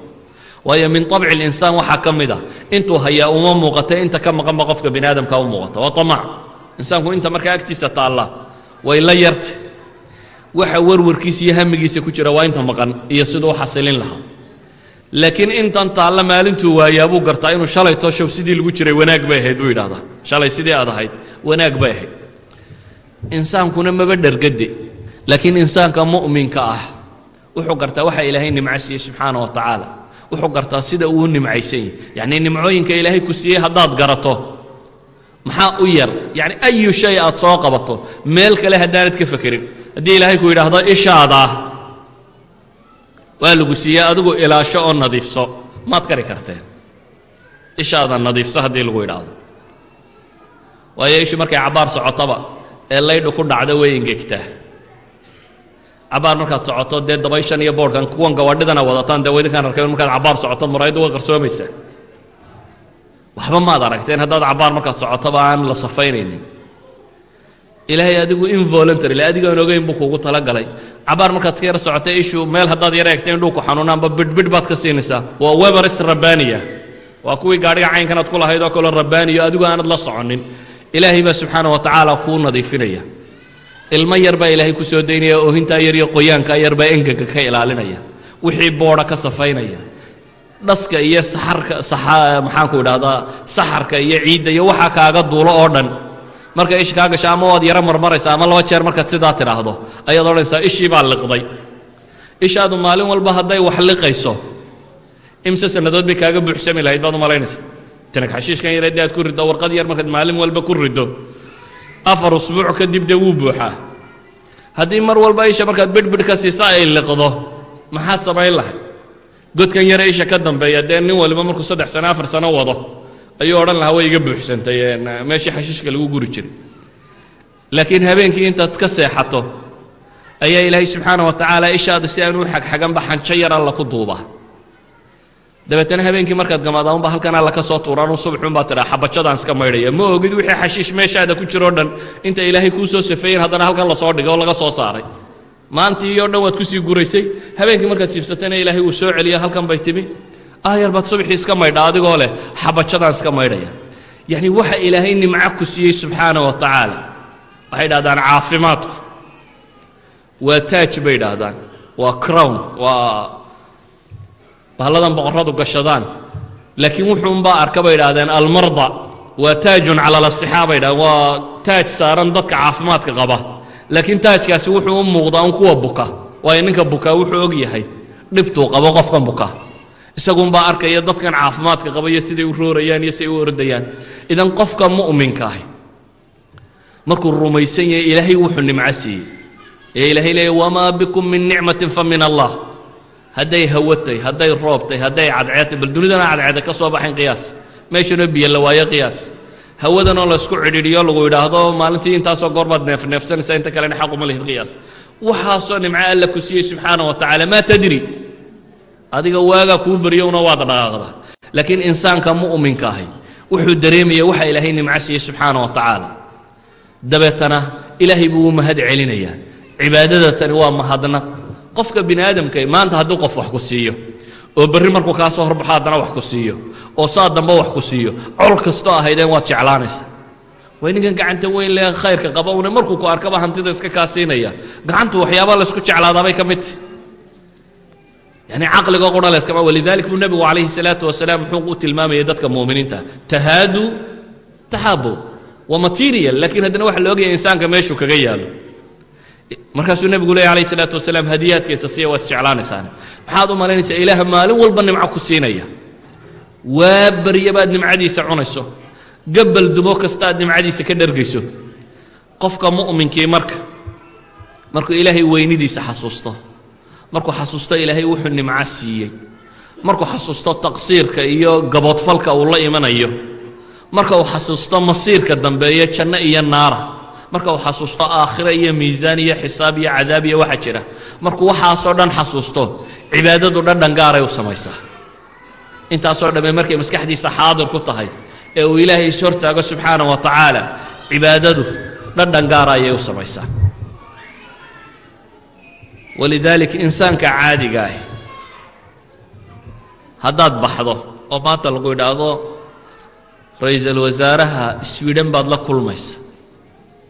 Waayo min abci linsaan waxaa ka mid ah. Intuu hayaa uma muuqata inta ka maqanba qofka bini aadamka u muuqata. Waa amac insaanku inta markaa agtiisa taalla way la yarta waxa warwarkiisa iyo hamigiisa ku jira waa inta maqan iyo siduu xasilin lahaa laakiin intan taalla maalintuu waayaa buu gartaa inuu shalay tooshow sidii lagu jiray wanaag bay ahayd buu yidhahdaa shalay sidii aad ahayd wanaag bay ahayd. Insaankuna maba dhergade laakiin insaanka mu'minka ah wuxuu gartaa waxa ilaahay nimco siiyey subxaana wa tacaala. Wuxuu gartaa sida uu nimcaysan yahy yacnii nimcooyinka ilaahay ku siiyey haddaad garato maxaa u yar? Yacni ayu shay aad soo qabato meel kale haddaanad ka fekerin haddii ilaahay ku yidhaahdo ishaadaa waa lagu siiyey adigu ilaasho oo nadiifso. Maad kari karteen. Ishaada nadiifso haddii lagu yidhaahdo. Waayo ishu markay cabbaar socotaba ee laydhu ku dhacdo way engegtaa cabbaar markaad socoto dee dabayshan iyo boodhkan kuwan gawadhidana wadataan dee waydinkaan arkay markaad cabbaar socoto muraayaddu way qarsoomaysaa waxba maad aragteen haddaad cabbaar markaad socotoba aan la safaynaynin ilaahay adigu involuntarily adigaan ogeyn buu kuugu talagalay. Cabbaar markaad iska yar socotay ishu meel haddaad yar eegta in dhulku xanuunaanba bidhbidh baad ka siinaysaa waa weberis rabbaaniya waa kuwii gaadhiga caynkanaad ku lahayd oo kaloo rabbaaniyo adigu aanad la soconin. Ilaahay baa subxaana wa tacaala kuu nadiifinaya. Ilmo yar baa ilaahay ku soo daynaya oohintaa yar iyo qoyaankaa yar baa engega ka ilaalinaya. Wixii boodha ka safaynaya. Dhaska iyo saxarka maxaanku idhahdaa saxarka iyo ciidda iyo waxaa kaaga duulo oo dhan marka ish kaa gasho ama waad yaro marmaraysa ama laba jeer markaad sidaa tidhaahdo ayaad odhanaysaa ishii baa liqday. Ishaadu maalin walba hadday wax liqayso imse sannadood bay kaaga buuxsami lahayd baad u tanag xashiishkan yar haddii aad ku riddo warqad yar markaad maalin walba ku riddo afar usbuuc kadib dee wuu buuxaa haddii mar walba isha markaad bidhbidh ka siisa ay liqdo maxaad samayn lahay godkan yare isha ka dambeeya dee nin waliba markuu saddex sano afar sano wado ayuu odhan lahaa way iga buuxsantay meeshii xashiishka lagu guri jiray. Laakiin habeenkii intaad ka seexato ayaa ilaahay subxaana wa tacaala ishaada si aan u xagxaganba xanjo yar alla ku duubaa dabeetana habeenkii markaad gamaada unba halkan alla ka soo tuuraan subaxuunbaa tidhaa xabajadaan iska maydhaya. Ma ogid wixii xashiish meeshaada ku jiroo dhan inta ilaahay kuu soo safeeyen haddana halkan la soo dhigay oo laga soo saaray. Maantii oo dhan waad ku sii guraysay. Habeenkii markaad jiibsatayna ilaahay uu soo celiya halkan bay timi aayar baad subaxii iska maydha adigoo leh xabajadaan iska maydhaya. Yacni waxa ilaahay nimco ku siiyey subxaana wa tacaala. Waxay idhahdaan caafimaadku. Waa taaj bay idhaahdaan waa crown. Waa bahalladan boqorradu gashadaan. Laakiin wuxuunbaa arka bay idhahdeen almarda waa taajun cala lasixaa bay idhahdeen waa taaj saaran dadka caafimaadka qaba. Laakiin taajkaasi wuxuu u muuqdaa un kuwa buka. Waayo ninka bukaa wuxuu og yahay dhibtuu qabo qofkan buka isagunbaa arkaya dadkan caafimaadka qaba iyo siday u roorayaan iyo siday u ordayaan. Idan qofka mu'minka ahi markuu rumaysan yahay ilaahay wuxuu nimco siiyey. Ee ilaahay leeya wamaa bikum min nicmatin fa min allah. Hadday hawatay hadday roobtay hadday cadceedtay bal dunidana cadceeda ka soo baxayn qiyaas. Meeshanoo biyo la waayo qiyaas. Hawadanoo laysku cidhiidhiyo lagu yidhaahdo maalintii intaasoo goorbaad neefneefsanaysaa inta kalena xaquma lihid qiyaas. Waxaasoo nimco alla ku siiyey subxaana wa tacaala maa tadri adiga waagaa kuu baryowna waad dhaqaaqda laakiin insaanka mu'minka ahi wuxuu dareemaya waxa ilaahay siiyey subxaana wa tacaala dabeetana ilaahay buu u mahad celinayaa. Cibaadada tani waa mahadnaq qofka bini aadamka maanta hadduu qof wax ku siiyo oo berri markuu kaa soo horbaxo haddana wax ku siiyo oo saa dambe wax ku siiyo col kastoo ahaydeen waad jeclaanaysaa. Way ninkan gacanta weyn lee khayrka qaba una markuu ku arkaba hantida iska kaa siinaya gacantu waxyaabaa laysku jeclaadaabay ka midti yani caqliga qura layskama walidalik buu nebigu calayhi salaatu wasalaam muxuu u tilmaamayay dadka mu'miniinta. Tahaadu taxaabu waa material laakiin haddana waxa la ogaya insaanka meeshuu kaga yaalo markaasuu nebigu leey alayh salaatu wasalaam hadiyaadkaysa siya waa isjeclaanaysaan maxaad u malaynaysaa ilaah maalin walba nimco ku siinaya. Waa barya baad nimcadiisa cunayso. Gabbal dumo kasta aad nimcadiisa ka dhargayso. Qofka mu'minkii marka markuu ilaahay weynidiisa xasuusto markuu xasuusto ilaahay wuxuu nimco siiyey. Markuu xasuusto taqsiirka iyo gaboodfalka uu la imanayo. Marka uu xasuusto masiirka dambeeyo janno iyo naara. Marka uu xasuusto aakhira iyo miisaan iyo xisaab iyo cadaab iyo waxa jira. Markuu waxaasoo dhan xasuusto cibaadadu dhadhan gaaray u samaysaa. Intaasoo dhamme markay maskaxdiisa xaadir ku tahay ee uu ilaahay is hortaago subxaana wa tacaala cibaadadu dhadhan gaara ayay u samaysaa walidaalika insaanka caadiga ah haddaad baxdo oo maanta lagu idhaahdo ra'iisul wasaaraha swiden baad la kulmaysa.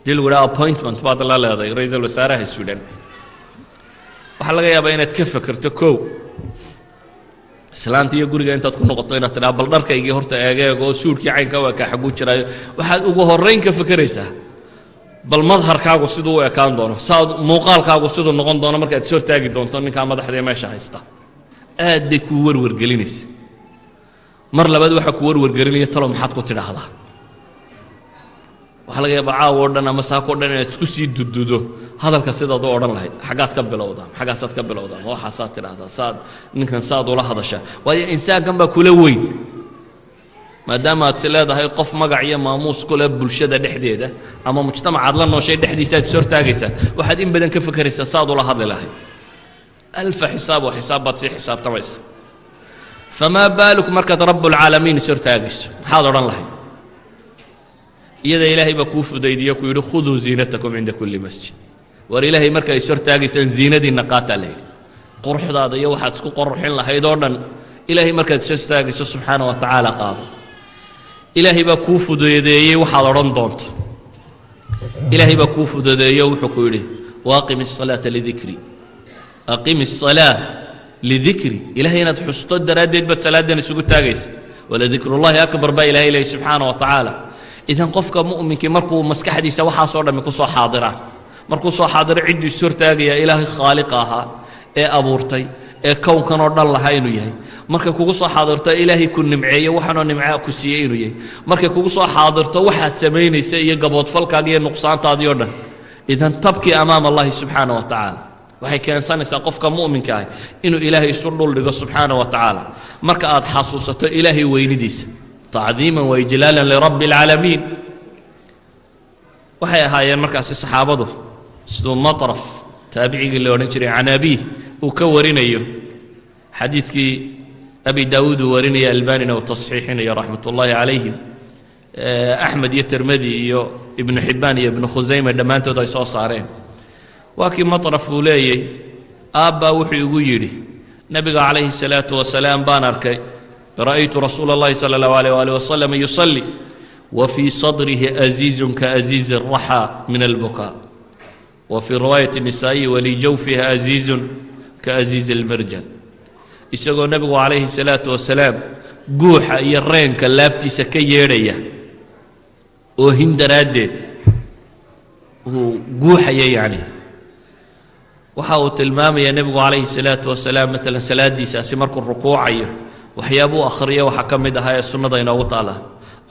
Dii appointment baad la leedahay ra'iisul wasaaraha swiden waxaa laga yaabaa inaad ka iyo guriga intaad ku noqoto inaad tidhaha bal horta eegeeg oo suudhkii caynka waa kaa xaguu jiraayo waxaad ugu horrayn ka fekeraysaa bal madharkaagu siduu u ekaan doono saad muuqaalkaagu siduu noqon doono markaad is hortaagi doonto ninkaa madaxdee meesha haysta. Aad bay kuu warwargelinaysa. Mar labaad waxaa ku warwargelinaya talo maxaad ku tidhaahdaa? Waxaa laga yaabaa caawo o dhan ama saako o dhan inaad isku sii dududo. Hadalka sidaad u odhan lahayd xaggaad ka bilowdaa xaggaasaad ka bilowdaa ma waxaasaad tidhaahdaa saad ninkan saad ula hadashaa. Waayo insaankan baa kula weyn maadaama aad si leedahay qof magac iyo maamuus ku leh bulshada dhexdeeda ama mujtamacaad la nooshay dhexdiisa aad is hortaagaysaa waxaad in badan ka fekeraysaa saaad ula hadli lahayd. Alfa xisaab oo xisaab baad sii xisaabtamaysa famaa baaluk markaad rabbulcaalamiin is hortaagayso? Maxaad odhan lahayd. Iyada ilaahay baa kuu fudaydiyo ku yidhi khuduu ziinatakum cinda kulli masjid. War ilaahay markaa is hortaagaysaan ziinadiinna qaataa la yidhi. Quruxdaada iyo waxaad isku qoruxin lahayd oo dhan ilaahay markaad is hortaagayso subxaana wa tacaala qaado ilaahay baa kuu fududeeyey waxaad odhan doonto ilaahay baa kuu fududeeyo wuxuu ku yidhi waaqim الصalaaةa lidikri aqim الصalaaة lidikri ilahay inaad xusto daraaddeed baad salaadan isugu taagaysa waladikr اllahi akbar baa ilahay leeyay subxaana wa tacaala idan qofka mu'minkii markuu maskaxdiisa waxaasoo dhammi ku soo xaadiraan markuu soo xaadiro cidduu is hortaagaya ilaahay khaaliqa ahaa ee abuurtay ee kownkan oo dhan lahaa inuu yahay markay kugu soo xaadirto ilaahay ku nimceeye waxaanoo nimcaa ku siiyey inuu yahay. Markay kugu soo xaadirto waxaad samaynaysa iyo gaboodfalkaaga iyo nuqsaantaadii o dhan. Idan tabkii amaama allahi subxaana wa tacaala. Waxay keensanaysaa qofka mu'minka ah inuu ilaahay isu dhuldhigo subxaana wa tacaala. Marka aad xasuusato ilaahay weynidiisa tacdiiman wa ijlaalan lirabbi اlcaalamiin waxay ahaayeen markaasi saxaabadu siduu maطraf taabicigii la odhan jiray can uu ka warinayo xadiidkii abi daawuud uu warinaya albanina uu tasxiixinayo raxmat ullaahi calayhim axmed iyo termadi iyo ibnu xibbaan iyo ibnu khusayme dhammaantood ay soo saareen waa kii maطraf uu leeyey aabbaa wuxuu igu yidhi nebiga calayhi الsalaatu wasalaam baan arkay ra'aytu rasuula اllahi salى اllahu alيh ali wasalam yusalli wa fii sadrihi aziizun kaaziizi الraxaa min albukaa wa fii riwaayati nisaa'iyi walijawfiha aziizun kaaziizi اlmirjal isagoo nebigu calayhi salaatu wasalaam guuxa iyo reenka laabtiisa ka yeedhaya oo hin daraaddeed uu guuxaya yacni. Waxa uu tilmaamayaa nebigu calayhi salaatu wasalaam maalan salaaddiisaasi markuu rukuucayo waxyaabuu akhriya waxaa ka mid ahaa ee sunnada inoogu taala.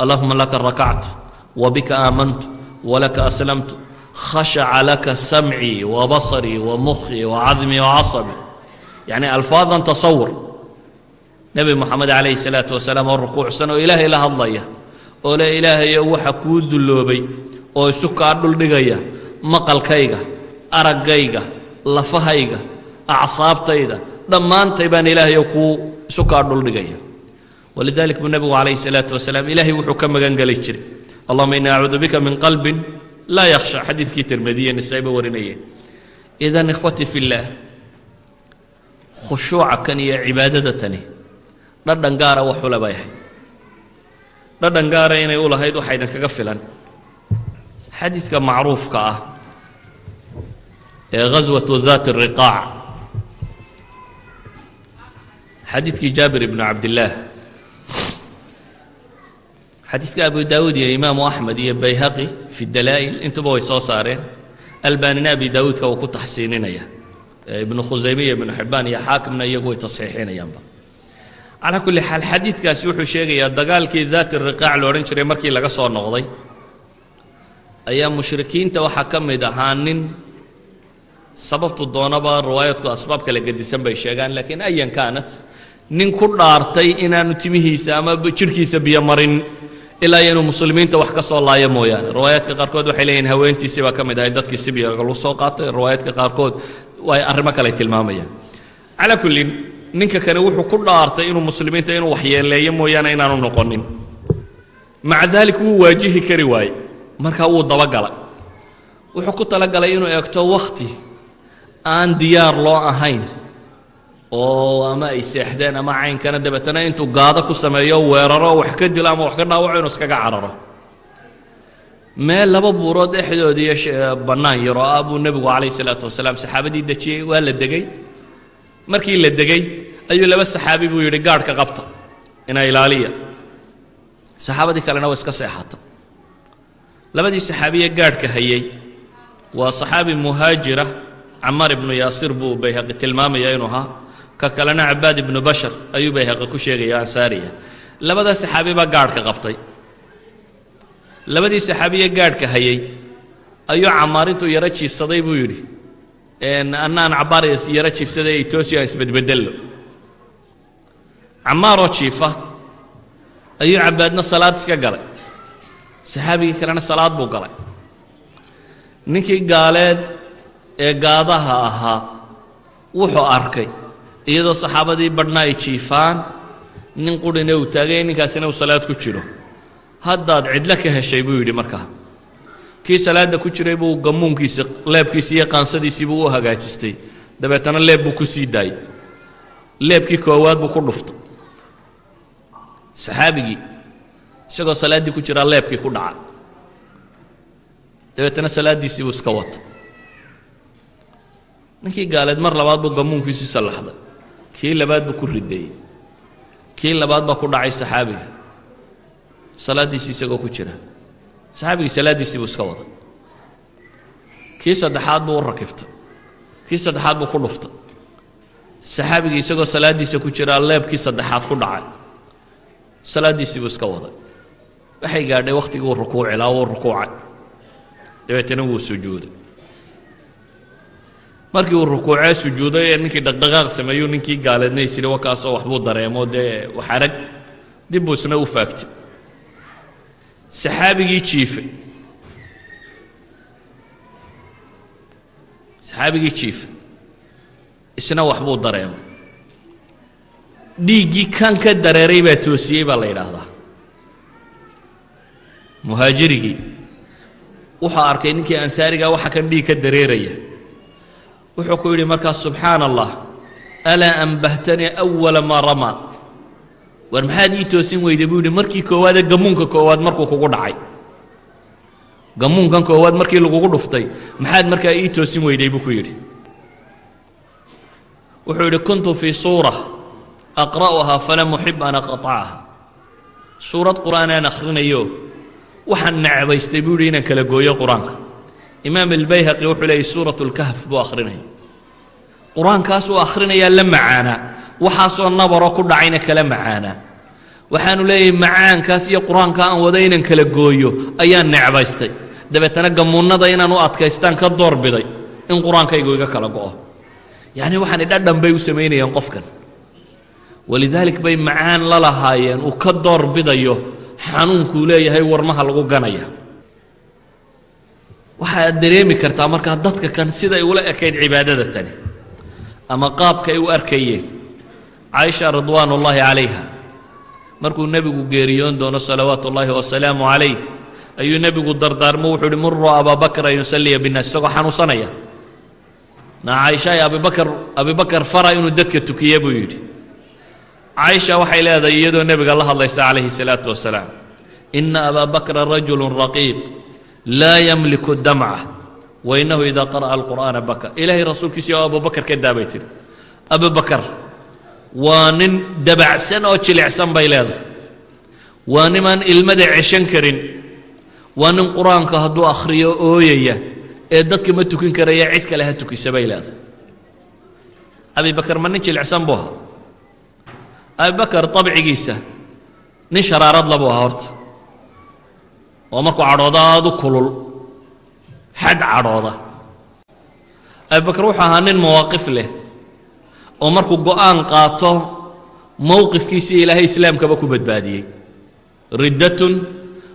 Allahuma laka rakactu wa bika aamantu walaka aslamtu khashaca laka samcii wa basarii wa mukhii wa cadmii wa casabii yacni alfaadan tasawur. Nebi moxamed calayhi salaatu wasalaam oo rukuucsan oo ilaahay la hadlaya oo le ilaahayo waxa kuu dulloobay oo isu kaa dhuldhigaya maqalkayga araggayga lafahayga acsaabtayda dhammaantay baan ilaahayo kuu isu kaa dhuldhigaya. Walidalik buu nebigu calayhi salaatu wasalaam ilaahay wuxuu ka magan geli jiray. Allahuma ini acuudu bika min qalbin laa yakhsha. Xadiidkii tirmadiye nisayba warinayeen idan ikhwatii fi illaah khushuuca kan iyo cibaadada tani. Dhadhan gaara waxule bay ahayd dhadhan gaara inay u lahayd waxaa idinkaga filan. Xadiidka macruufka ah ee ghaswatu daati riqaac. Xadiidkii jaabir ibnu cabdillaah. Xadiidka abu daawuud iyo imaamu axmed iyo bayhaqi fi dalaa'il intuba way soo saareen. Albanina abi daawuudka uu ku taxsiininaya ibnu khusayme iyo ibnu xibbaan iyo xaakimna iyagu way tasxiixinayaanba calaa kulli xaal xadiidkaasi wuxuu sheegayaa dagaalkii daati riqaac lo odhan jiray markii laga soo noqday. Ayaa mushrikiinta waxaa ka mid ahaa nin sababtu doonaba riwaayadku asbaab kala gedisan bay sheegaan laakiin ayan kaanat nin ku dhaartay inaanu timihiisa ama jidhkiisa biyo marin ilaa inuu muslimiinta wax ka soo laayo mooyaane. Riwaayaadka qaarkood waxay leeyihiin haweentiisii baa ka mid ahay dadkii sibiga lagu soo qaatay. Riwaayaadka qaarkood way arrimo kale tilmaamayaan calaa kullin ninka kale wuxuu ku dhaartay inuu muslimiinta inuu waxyeeleeyo mooyaane inaanu noqonin. Maca daalik wuu waajihi kari waaye markaa wuu dabagalay. Wuxuu ku talagalay inuu eegto wakhti aan diyaar loo ahayn oo ama ay seexdeen ama caynkana dabeetana intuu gaado ku sameeyo weeraro wax ka dilo ama wax ka dhaawaco inuu iskaga cararo meel laba buurood dhexdoodii bannaan yaroo ah buu nebigu calayh isalaatu wasalaam saxaabadii dejiyey waa la degey markii la degey ayuu laba saxaabi buu yidhi gaadhka qabta ina ilaaliya. Saxaabadii kalena waa iska seexata. Labadii saxaabiye gaadhka hayey waa saxaabi muhaajira camaar ibnu yaasir buu bayhaqi tilmaamaya inuu ahaa. Ka kalena cabaad ibnu bashar ayuu bayhaqi ku sheegaya ansaariya. Labadaa saxaabi baa gaadhka qabtay labadii saxaabiye gaadhka hayey ayuu camaar intuu yaro jiifsaday buu yidhi. Annaan cabaar yaro jiifsaday etosiya isbedbedello. Camaaroo jiifa ayuu cabaadna salaad iska galay. Saxaabigii kalena salaad buu galay. Ninkii gaaleed ee gaadaha ahaa wuxuu arkay iyadoo saxaabadii badhna ay jiifaan nin qurhina uu taagay ninkaasina uu salaad ku jiro haddaad cidlo ka heshay buu yidhi markaa. Kii salaadda ku jiray buu gammuunkiisi leebkiisi iyo qaansadiisiibuu u hagaajistay. Dabeetana leeb buu ku sii daayey. Leebkii koowaad buu ku dhuftay. Saxaabigii isagoo salaaddii ku jiraa leebkii ku dhaca dabeetana salaaddiisii buu iska watay. Ninkii gaaleed mar labaad buu gammuunkiisii sallaxday. Kii labaad buu ku rideeyey. Kii labaad baa ku dhacay saxaabiga salaaddiisii isagoo ku jira. Saxaabigii salaaddiisii buu iska waday kii saddexaad buu u rakibtay kii saddexaad buu ku dhuftay saxaabigii isagoo salaaddiisa ku jiraa leebkii saddexaad ku dhacay. Salaaddiisii buu iska waday waxay gaadhay wakhtigii uu rukuuci lahaa wuu rukuucay. Dabeetana wuu sujuuday. Markii uu rukuucee sujuuday ee ninkii dhaqdhaqaaq sameeyuu ninkii gaaleedna is yidhi wakaasoo waxbuu dareemo dee wax arag. Dib buu isna u faagtay saxaabigii jiifay. Saxaabigii jiifay. Isna waxbuu dareemay dhiiggii kan ka dareeray baa toosiyey baa la yidhaahdaa. Muhaajirigii wuxuu arkay ninkii ansaarigaa waxa kan dhiig ka dareeraya. Wuxuu ku yidhi markaas subxaana allah alaa ambahtanii awala maa ramaa war maxaad ii toosin weyday buu yidhi markii koowaadee gammuunka koowaad markuu kugu dhacay. Gammuunkan koowaad markii lagugu dhuftay maxaad markaa ii toosin weyday? buu ku yidhi. Wuxuu yidhi kuntu fii suura aqra'uhaa falam uxib an aqطacaha suurad qur'aanaan akhrinayo waxaan necbaystay buu yidhi inaan kala gooyo qur'aanka. Imaam albayhaqi wuxuu leeyay suurat اlkahf buu akhrinaya. Qur'aankaasuu akhrinayaa la macaanaa waxaasoo nabaroo ku dhacayna kala macaanaa waxaanu leeyahay macaankaas iyo qur'aanka aan wada inaan kala gooyo ayaan necbaystay. Dabeetana gammuunnada inaan u adkaystaan ka door biday in qur'aankaygu iga kala go'o. Yacni waxaani dhadhan bay u samaynayaan qofkan. Walidaalik bay macaan la lahaayeen uu ka door bidayo xanuunkuu leeyahay warmaha lagu ganaya. Waxaad dareemi kartaa markaa dadka kan siday ula ekayd cibaadada tani ama qaabkay u arkayeen caaisha ridwaan ullaahi calayha markuu nebigu geeriyoon doono salawaatu ullaahi wasalaamu calayh ayuu nebigu dardaarmo wuxuu uhi muruu abaabakr an yusalliya binnaas isagoo xanuunsanaya. Na caaisha ay abibakar abibakar fara inuu dadka tukiye buu yidhi. Caaisha waxay leedahay iyadoo nebiga la hadlaysa calayhi salaatu wasalaam ina abaa bakra rajulu raqiiq laa yamliku damca wainahu idaa qara'a alqur'aana baka. Ilaahay rasuulkiisi oo abubakar ka daabay tidhi abubakar waa nin dabacsan oo jilicsan bay leedahay. Waa nimaan ilmada ceshan karin. Waa nin qur'aanka hadduu akhriyo ooyaya ee dadka ma tukin karaya cid kale ha tukisa bay leedahay. Abibakar ma nin jilicsan buu ahaa. Abibakar abcigiisa nin sharaarad labuu ahaa horta. Oo markuu cadhooda aadu kulul. Xad cadhooda. Abibakar wuxuu ahaa nin mawaaqif leh oo markuu go'aan qaato mowqifkiisii ilaahay islaamkaba ku badbaadiyey. Riddatun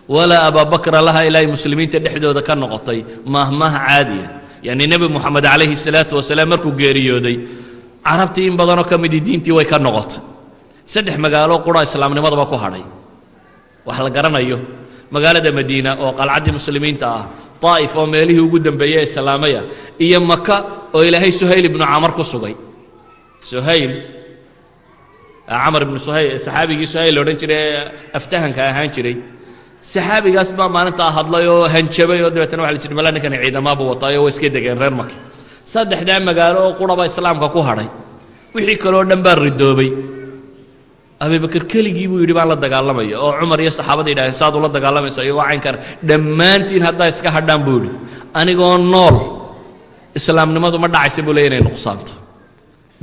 walaa abaabakra laha ilaahay muslimiinta dhexdooda ka noqotay maahmaah caadiya yacni nebi moxamed calayhi salaatu wasalaam markuu geeriyooday carabtii in badanoo ka midii diintii way ka noqotay. Saddex magaalo qura islaamnimadaba ku hadhay. Wax la garanayo magaalada madiina oo qalcaddii muslimiinta ah daa'if oo meelihii ugu dembeeyey ee islaamaya iyo maka oo ilaahay suhayl ibnu camar ku sugay suhayl camar ibnu suhayl saxaabigii suhayl odhan jiray ee aftahanka ahaan jiray. Saxaabigaas baa maalintaa hadlay oo hanjabay oo dabeetana waxa la jiri mala ninkani ciidamaabuu wataayo waa iska degeen reer maka saddexdaa magaalo oo quraba islaamka ku hadhay wixii kaleo dhan baa ridoobay. Abibakar keligii buu yidhi baan la dagaalamaya. Oo cumar iyo saxaabada yidhaaheen saad ula dagaalamaysa iyagoo caynkana dhammaantiin haddaa iska hadhaan buu yidhi anigoo nool islaamnimadu ma dhacaysa buu leey inay nuqsaanto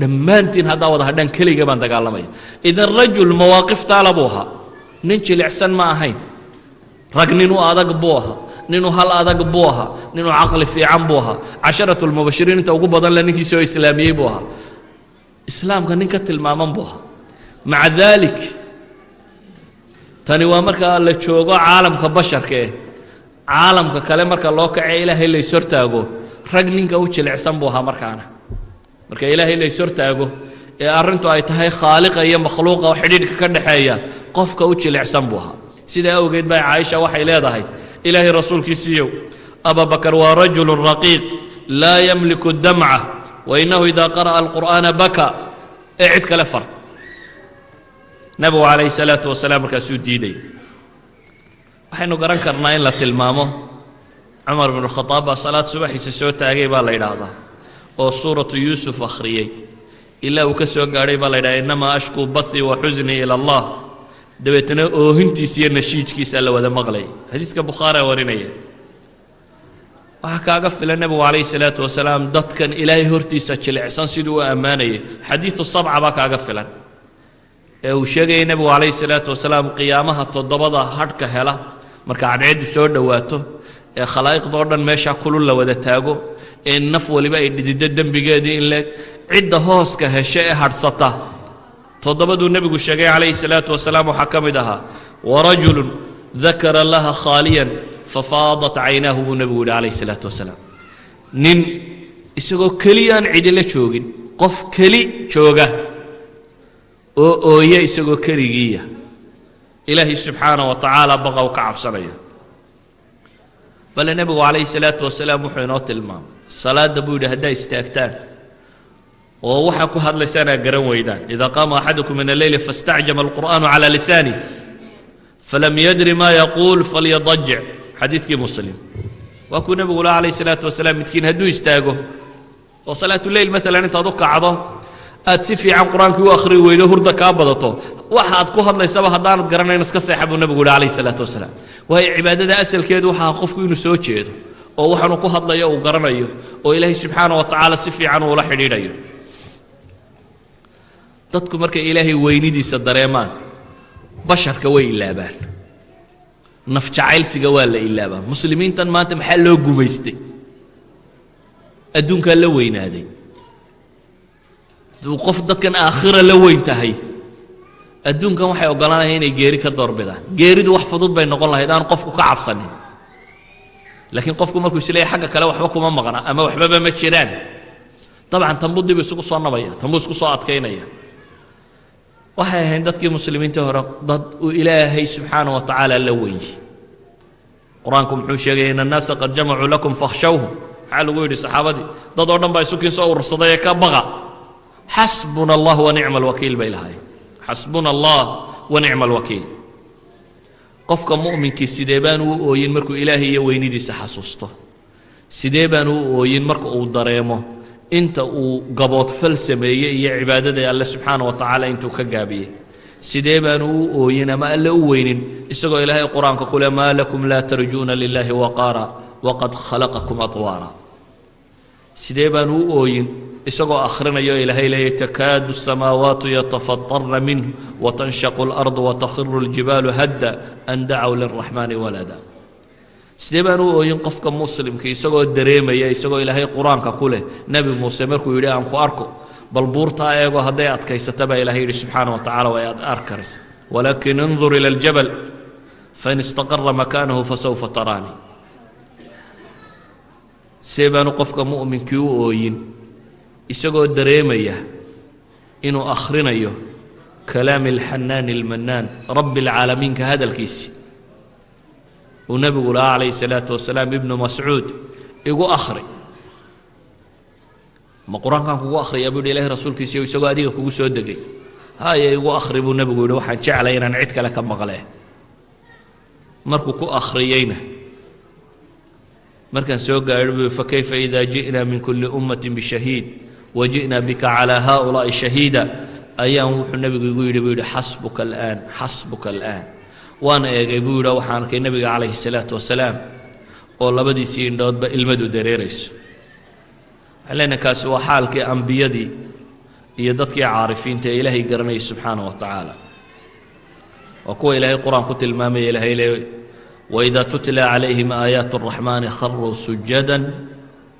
dhammaantiin haddaa wada hadhaan keliga baan dagaalamaya. Idan rajul mawaaqiftaala buu ahaa. Nin jilicsan ma ahayn. Rag ninuu adag buu ahaa. Ninuu hal adag buu ahaa. Ninuu caqli fiican buu ahaa. Casharatu lmubashiriin inta ugu badan le ninkii soo islaamiyey buu ahaa. Islaamka nin ka tilmaaman buu ahaa. Maca daalik tani waa markaa la joogo caalamka basharka eh caalamka kale marka loo kace ilaahay lays rag ninka u jilicsan buu ahaa markaana marka ilaahay lays hortaago ee arrintu ay tahay khaaliqa iyo makhluuqa xidhiidhka ka dhexeeya qofka u jilicsan buu ahaa. Sidaa awgeed baa caaisha waxay leedahay ilaahay rasuulkiisiiyow ababakar waa rajulu raqiiq laa yamliku damca wainahu idaa qara'a alqur'aana baka. Ee cid kale far. Nebigu calayhi salaatu wasalaam markaasuu diiday waxaynu garan karnaa in la tilmaamo cumar binu khadaab baa salaad subaxiisa soo taagay baa la yidhaahdaa oo suuratu yuusuf akhriyey. Ilaa uu ka soo gaadhay baa la ydhaha innamaa ashkuu bathii wa xusnii ila allah dabeetna oohintiisa iyo nashiijkiisa la wada maqlay. Xadiiska bukhaariaa warinaya. Waxaa kaaga filan nebigu calayhi salaatu wasalaam dadkan ilaahay hortiisa jilicsan siduu u ammaanayay xadiidu sabca baa kaaga filan. Ee uu sheegayay nebigu calayhi salaatu wasalaam qiyaamaha toddobada hadhka hela marka cadceeddu soo dhowaato ee khalaa'iqdoo dhan meeshaa kulul la wada taago ee naf waliba ay dhididdo dembigeedii in leeg cidda hooska heshe ee hadhsata toddobaduu nebigu sheegay calayhi salaatu wasalaam waxaa ka mid ahaa warajulun dakara laha khaaliyan fafaadat caynaahu buu nebigu yidhi calayhi salaatu wasalaam. Nin isagoo keliyaan cidila joogin qof keli jooga oo ooya isagoo keligiiya ilaahay subxaana wa tacaala baqa u ka cabsanaya bale nebigu calayhi salaatu wasalaam wuxuu inoo tilmaamay salaadda buu yidhi haddaa istaagtaan oo waxaa ku hadlaysaanaa garan weydaan. Idaa qaama axadukum min alleyli faاstacjama alqur'aanu calaa lisanih falam yadri ma yaquul falyadajic xadiidkii muslim. Waa kuu nebigu la calayh salaatu wasalaam midkiin hadduu istaago oo salaatuleyl maalan intaad u kacdo aad si fiican qur'aankii u akhri weydo hurda kaa badato. Waxa aad ku hadlaysaba haddaanad garanayn iska seexa buu nebigu yihi calayh salaatu wasalaam. Waayo cibaadada asalkeedu waxaa qofku inuu soo jeedo oo waxaanu ku hadlayo uu garanayo oo ilaahay subxaana wa tacaala si fiican uula xidhiidhayo. Dadku markay ilaahay weynidiisa dareemaan basharka way ilaabaan. Naf jacaylsiga waa la ilaabaa. Muslimiintan maanta maxaa loo gumaystay? Adduunkaa la weynaaday duu qof dadkan aakhira la weyn tahay adduunkan waxay oggolaanaya inay geeri ka doorbidaan geeridu wax fudud bay noqon lahayd aan qofku ka cabsanin. Laakiin qofku markuu isleeyahy xagga kale waxba kuma maqna ama waxbaba ma jiraan. Dabcan tanbuu dib isugu soo nabaya tanbuu isku soo adkaynaya. Waxay ahayd dadkii muslimiintii hore dad uu ilaahay subxaana wa tacaala la weynyi qur'aanku muxuu sheegaya in annaasa qad jamacuu lakum fakhshawhum. Maxaa lagu yidhi saxaabadii dad oo dhan baa isukii soo urursaday ee ka baqa xasbuna allah wa nicma alwakiil bay lahaayeen xasbuna allah wa nicma alwakiil qofka mu'minkii sidee baanu u ooyin markuu ilaahay iyo weynidiisa xasuusto? Sidee baanu u ooyin marka uu dareemo inta uu gaboodfal sameeyey iyo cibaadada alle subxaana wa tacaala intuu ka gaabiyey? Sidee baanu u ooyin ama alle u weynin isagoo ilaahay qur'aanka ku le maa lakum laa tarjuuna lilaahi waqaara waqad khalaqakum atwaara. Sidee baanu u ooyin isagoo akhrinayo ilaahay leeyay takaadu الsamaawaatu yatafaطarna minh watanshaqu اlardu watakhiru اljibaalu hadda an dacow liraxmaani walada sidee baan u ooyin qofka muslimka isagoo dareemaya isagoo ilaahay qur-aanka ku leh nebi muuse markuu yidhi aan ku arko bal buurtaa eego hadday adkaysata baa ilahay yidhi subxaana wa tacala way ad arkaraysa walaakin indur ila اljabal fain istaqara makaanahu fasawfa taraanii sidee baanu qofka mu'minkii u ooyin Isagoo dareemaya inuu akhrinayo kalaami alxanaani almannaan rabbi alcaalamiinka hadalkiisi. Uu nebigu lahaa calayhi salaatu wasalaam ibnu mascuud igu akhri. Ma qur'aankan kugu akhriyaa buu yidhi ilahi rasuulkiisiiyo isagoo adiga kugu soo degay. Haya igu akhri buu nebigu yidhi waxaan jeclay inaan cid kale ka maqlee markuu ku akhriyeyna markaan soo gaadho buu fakayfa ida ji'na min kulli ummati bishahiid waji'na bika calaa haaulaa'i shahiida. Ayaan wuxuu nebigu igu yidhi buu yidhi xasbuka alaan xasbuka alaan. Waan eegay buu yidhi waxaan arkay nabiga calayhi salaatu wasalaam oo labadiisii indhoodba ilmadu dareerayso. Waxalena kaasi waa xaalkii ambiyadii iyo dadkii caarifiinta ee ilaahay garanayay subxaanah wa tacaala. Waa kuwa ilaahay qur'aan ku tilmaamaya ilahay le waidaa tutla calayhim aayaatu اraxmaani kharuu sujadan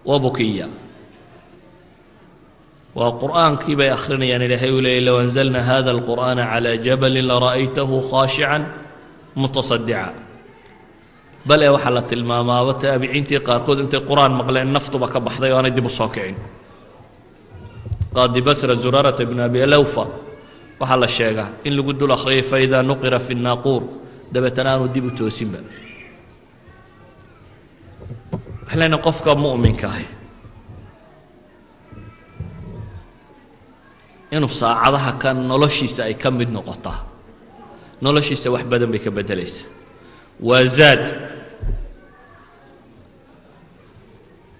wabukiya waa qur'aankii bay akhrinayaan ilaahay uu leeyay low anzalna hada alqur'aana calaa jabalin lara'aytahu khaashican mutasadica bale waxaa la tilmaamaaba taabiciintii qaarkood intay qur'aan maqleen naftuba ka baxday oo aanay dib u soo kicin. Qaadi basra zuraarata bn abi alawfa waxaa la sheegaa in lagu dul akhriyay faidaa nuqira fi naaquur dabeetana aanu dib u toosinba. Waxlena qofka mu'minka ahi inuu saacadaha kan noloshiisa ay ka mid noqotaa. Noloshiisa wax badan bay ka beddelaysaa waa zaad.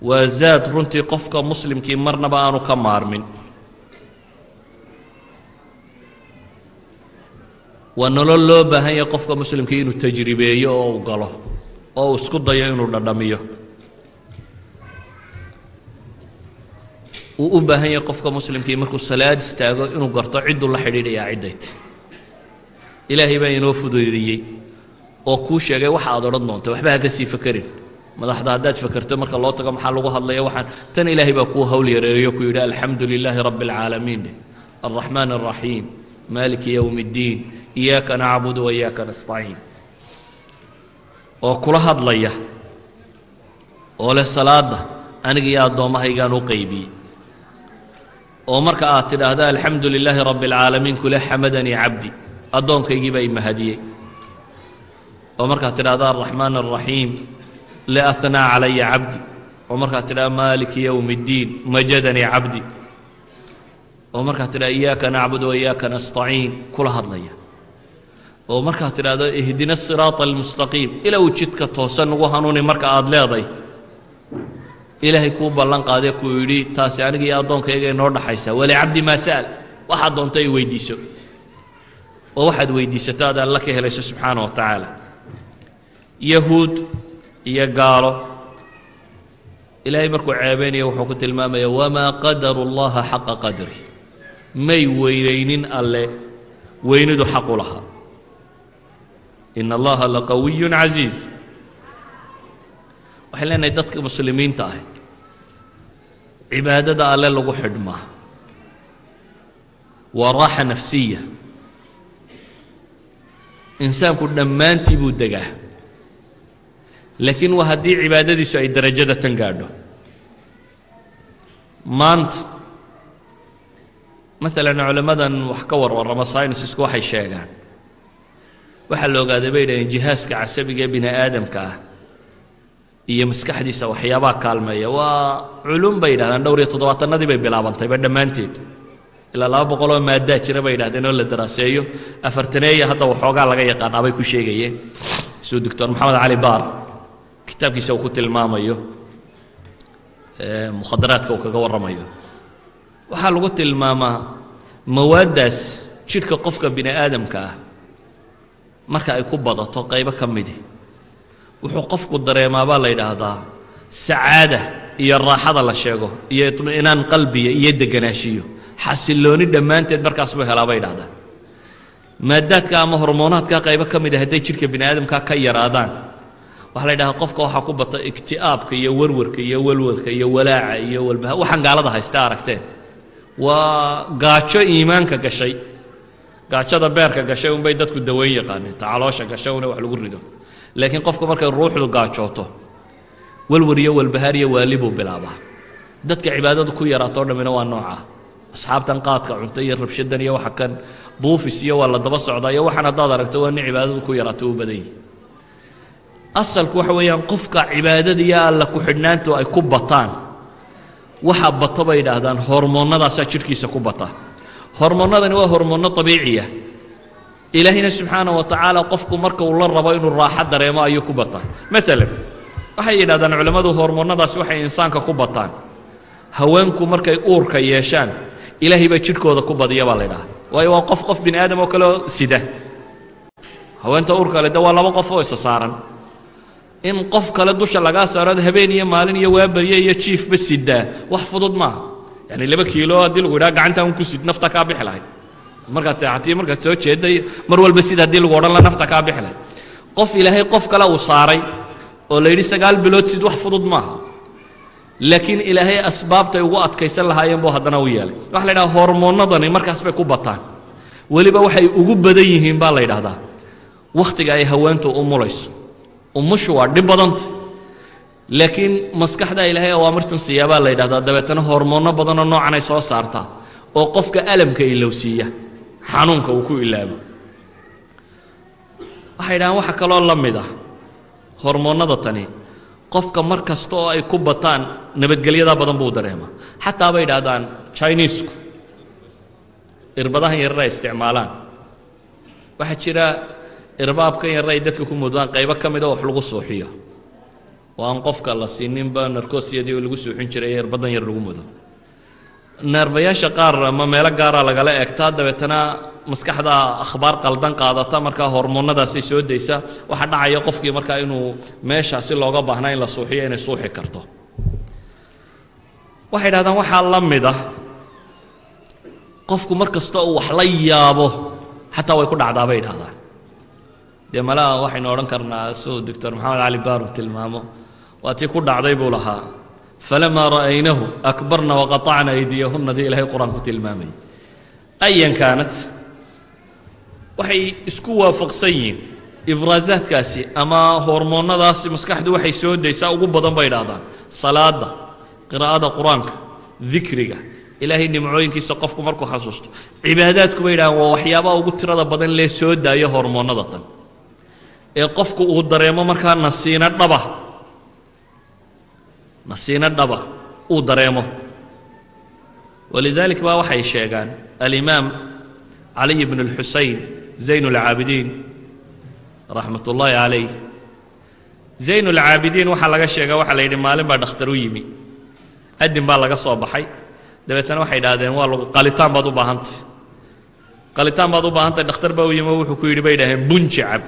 Waa zaad runtii qofka muslimkii marnaba aanu ka maarmin. Waa nolol loo baahan yahay qofka muslimkii inuu tajribeeyo oo uu galo oo uu isku dayo inuu dhadhamiyo uu u baahan yahay qofka muslimkii markuu salaad istaago inuu garto cidduu la xidhiidhayaa ciddayt ilaahay baa inoo fuduydiyey oo kuu sheegay waxa aad odhan doonta waxba ha ka sii fakerin madaxda haddaad fakerto marka loo tago maxaa lagu hadlaya waxaan tan ilaahay baa kuu hawl yareeyo ku yidhi alxamdu lilaahi rabbi اlcaalamiin alraxmaan الraxiim maaliki yowm اddiin iyaaka nacbudu wa iyaaka nastaciin oo kula hadlaya oo leh salaadda aniga iyo addoommahaygaan u qaybiyey oo marka aad tidhaahda alxamdu lilaahi rabbi اlcaalamiin kule xamadanii cabdi addoonkaygii baa imahadiyey oo markaad tidhahda alraxmaan الraxiim le ahnaa calaya cabdi oo markaad tidhahda maaliki yowm اddiin majadanii cabdi oo markaad tidhahda iyaaka nacbud wa iyaaka nastaciin kula hadlaya oo markaad tidhahdo ihdina الsiraaطa almustaqiim ilaa uu jidka toosan ugu hanuuni marka aad leeday ilaahay kuu ballan qaadee kuu yidhi taasi aniga iyo addoonkayga inoo dhaxaysaa walicabdi maa sa'al. Waxaad doonto ay weydiiso. Oo waxaad weydiisato aad alla ka helayso subxaana wa tacaala. Yahuud iyo gaalo. Ilaahay markuu ceebaynaya wuxuu ku tilmaamaya wamaa qadaru اllaha xaqa qadri. May weynaynin alle weynidu xaqu lahaa. In allaha laqawiyu casiiz waxay leenahay dadka muslimiinta ah cibaadada alle lagu xidhmaa waa raaxa nafsiya. Insaanku dhammaantii buu degaa. Laakiin waa haddii cibaadadiisu ay darajada tan gaadho. Maanta maalan culimmadan wax ka warwarrama synisisku waxay sheegaan. Waxaa la ogaaday bay dhaheen jihaaska casabiga ee bini aadamka ah iyo maskaxdiisa waxyaabaha kaalmeeya. Waa culum bay yidhahdaan dhowr iyo toddobaatanadii bay bilaabantayba dhammaanteed. Ilaa laba boqoloo maaddaa jira bay yidhahdeen oo la daraaseeyo. Afartaneeya hadda waxoogaa laga yaqaanaa bay ku sheegayeen. Siduu doctor maxamed cali baar kitaabkiisa uu ku tilmaamayo mukhadaraadka uu kaga warramayo. Waxaa lagu tilmaamaa mawaaddaas jidhka qofka bini aadamka ah marka ay ku badato qaybo ka midi wuxuu qofku dareemaa baa la yidhaahdaa sacaada iyo raaxada la sheego iyo iطmi'naan qalbiya iyo deganaashiyo xasillooni dhammaanteed markaas buu helaa bay yidhahdaan maadaadka ama hormoonaadka qaybo ka mida hadday jidhka bini aadamka ka yaraadaan waxaa la yidhahdaa qofka waxaa ku bata igti'aabka iyo warwarka iyo walwadka iyo walaaca iyo walbaha. Waxaan gaalada haysta aragteen. Waa gaajo iimaanka gashay. Gaajada beerka gashay unbay dadku daweyn yaqaaneen. Ta caloosha gashay una wax lagu rido laakiin qofku markay ruuxdu gaajooto walwar iyo walbahaar iyo waali buu bilaabaa. Dadka cibaadadu ku yaraatoo dhammina waa noocaa asxaabtan qaadka cunta iyo rabshadan iyo waxa kan buufis iyo waa la daba socdaa iyo waxaan haddaad aragto waa nin cibaadadu ku yaraato u badan yihi asalku waxa weeyaan qofka cibaadada iyo alla ku-xidhnaantu ay ku bataan. Waxa bato bay yidhaahdaan hormoonnadaasaa jidhkiisa ku bata. Hormoonnadani waa hormoonno abiiciya ilaahayna subxaana wa tacaala qofku marka uu la rabo inuu raaxo dareemo ayuu ku bataa maalan waxay yidhahdaan culammadu hormoonnadaasi waxay insaanka ku bataan. Haweenku markay uurka yeeshaan ilaahay baa jidhkooda ku badiya baa la ydhaha waayo waa qof qof bini aadam oo kaleo sida. Haweenta uurka le waa laba qof oo isa saaran. In qof kale dusha lagaa saaro habeen iyo maalin iyo waabarye iyo jiifba sidaa. Wax fudud maaha. Yani laba kiilo haddii lagu yidhaha gacantaa un ku sid nafta kaa bixi lahayd markaad seexatiyo markaad soo jeedday mar walba sid haddii lagu odhan la nafta kaa lahayd qof ilaahay qof kale uu saaray oo la yidhi sagaal bilood sid wax fudud maaha. Laakiin ilaahay asbaabtay ugu adkaysan lahaayeen buu haddana u yeelay. Waxa la yidhaha hormoonnadani markaas bay ku bataan. Weliba waxay ugu badan yihiin baa la yidhahdaa wakhtiga ay haweentu umulayso umushu waa dhib badanta. Laakiin maskaxda ilaahay awaamirtan siiyaabaa la yidhahdaa dabeetana hormoonno badanoo noocan soo saartaa oo qofka alamka ilowsiiya xanuunka uu ku ilaabo. Waxay dhahaan waxa kaloo la mid ah hormoonnada tani. Qofka mar kasta oo ay ku bataan nabadgelyadaa badan buu dareemaa. Xataa bay idhaahdaan jiniisku irbadahan yarara ay isticmaalaan. Waxaa jira irbaabkan yarra ay dadka ku mudaan qaybo ka mida wax lagu suuxiyo. Oo aan qofka la siininba narkosiyadii oo lagu suuxin jiray ee irbadan yar lagu mudo neerfayaasha qaar ama meelo gaara lagala eegtaa dabeetana maskaxda akhbaar qaldan qaadata markaa hormoonnadaasay soo daysa waxaa dhacaya qofkii markaa inuu meeshaasi looga baahnaa in la suuxiyo inay suuxi karto. Waxay idhahdaan waxaa la mid ah. Qofku mar kasta uu wax la yaabo xataa way ku dhacdaa bay idhahdaan dee malaha waxaynu odhan karnaa suu doctor maxamed cali baaro tilmaamo. Waa tii ku dhacday buu lahaa falamaa ra'aynahu akbarna waqaطacna aydiyahunna dii ilaahay qur'aan ku tilmaamay ayan kaanat waxay isku waafaqsan yihiin ifraasaadkaasi ama hormoonnadaasi maskaxdu waxay soo daysaa ugu badan bay idhahdaan salaada qiraa'ada qur'aanka dikriga ilaahay nimcooyinkiisa qofku markuu xasuusto cibaadaadku bay idhahdaan waa waxyaabaha ugu tirada badan lee soo daaya hormoonnada tan ee qofku uu dareemo markaa nasiino dhaba nasiino dhaba uu dareemo walidalik baa waxay sheegaan alimaam caliy bn اlxusayn zayn اlcaabidiin raxmat ullaahi calayh zayn اlcaabidiin waxaa laga sheega waxaa la yidhi maalin baa dhakhtar u yimi adin baa laga soo baxay dabeetana waxay idhahdeen waa lagu qalitaan baad u baahantay qalitaan baad u baahantay dhakhtar baa u yimi oo wuxuu ku yidhi bay idhahdeen bunji cab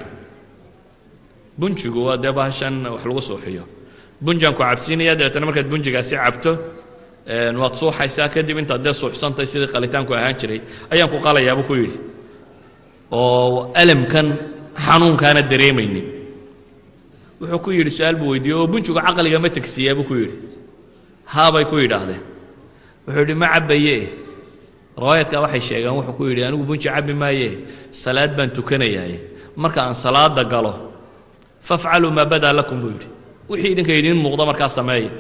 bunjigu waa dee bahashan wax lagu suuxiyo bunjaan ku cabsiinaya dabeetana markaad bunjigaasi cabto waad suuxaysaa kadib intaad dee suuxsantay sidii qalitaanku ahaan jiray. Ayaan ku qalayaabuu ku yidhi oo alamkan xanuunkaana dareemaynin. Wuxuu ku yidhi su'aal buu weydiiyey oo bunjigu caqliga ma tegsiiyaa buu ku yidhi. Haabay ku yidhaahdeen. Wuxuu yidhi ma cabbaye riwaayadkaa waxay sheegeen wuxuu ku yidhi anigu bunji cabbi maaye salaad baan tukanayaaye. Marka aan salaada galo fafcaluu maa badaa lakum buu yidhi wixii idinka idiin muuqda markaa sameeya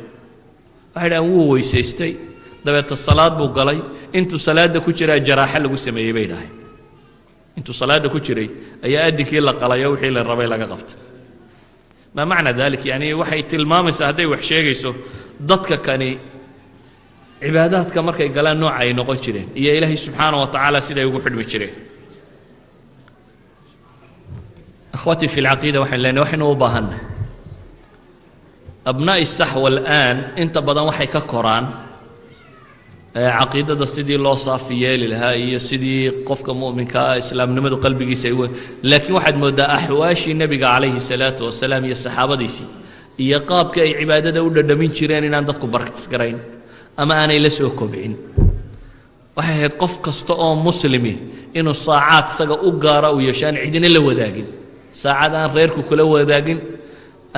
waxay dhahaan wuu weysaystay. Dabeeta salaad buu galay. Intuu salaadda ku jiraa jaraaxo lagu sameeyey bay dhahay. Intuu salaadda ku jiray ayaa adinkii la qalayo wixii la rabay laga qabtay. Maa macna dalik? Yani waxay tilmaamaysaa hadday wax sheegayso dadka kani cibaadaadka markay galaan nooca ay noqon jireen iyo ilaahay subxaana wa tacaala siday ugu xidhmi jireen. Akhwatii fi lcaqiida waxayn leenahy waxaynu u baahanna abnaa'i saxwa al'aan inta badan waxay ka koraan caqiidada sidii loo saafi yeeli lahaa iyo sidii qofka mu'minka ah islaamnimadu qalbigiisa ay laakiin waxaad mooddaa axwaashii nebiga calayhi salaatu wasalaam iyo saxaabadiisii iyo qaabkii ay cibaadada u dhadhamin jireen inaan dadku baraktis ama aanay la soo kobcin. Waxay ahayd qof kasta oo muslimi inuu saacaad isaga u gaara u yeesho aan cidina la wadaagin. Saacad aan reerku kula wadaagin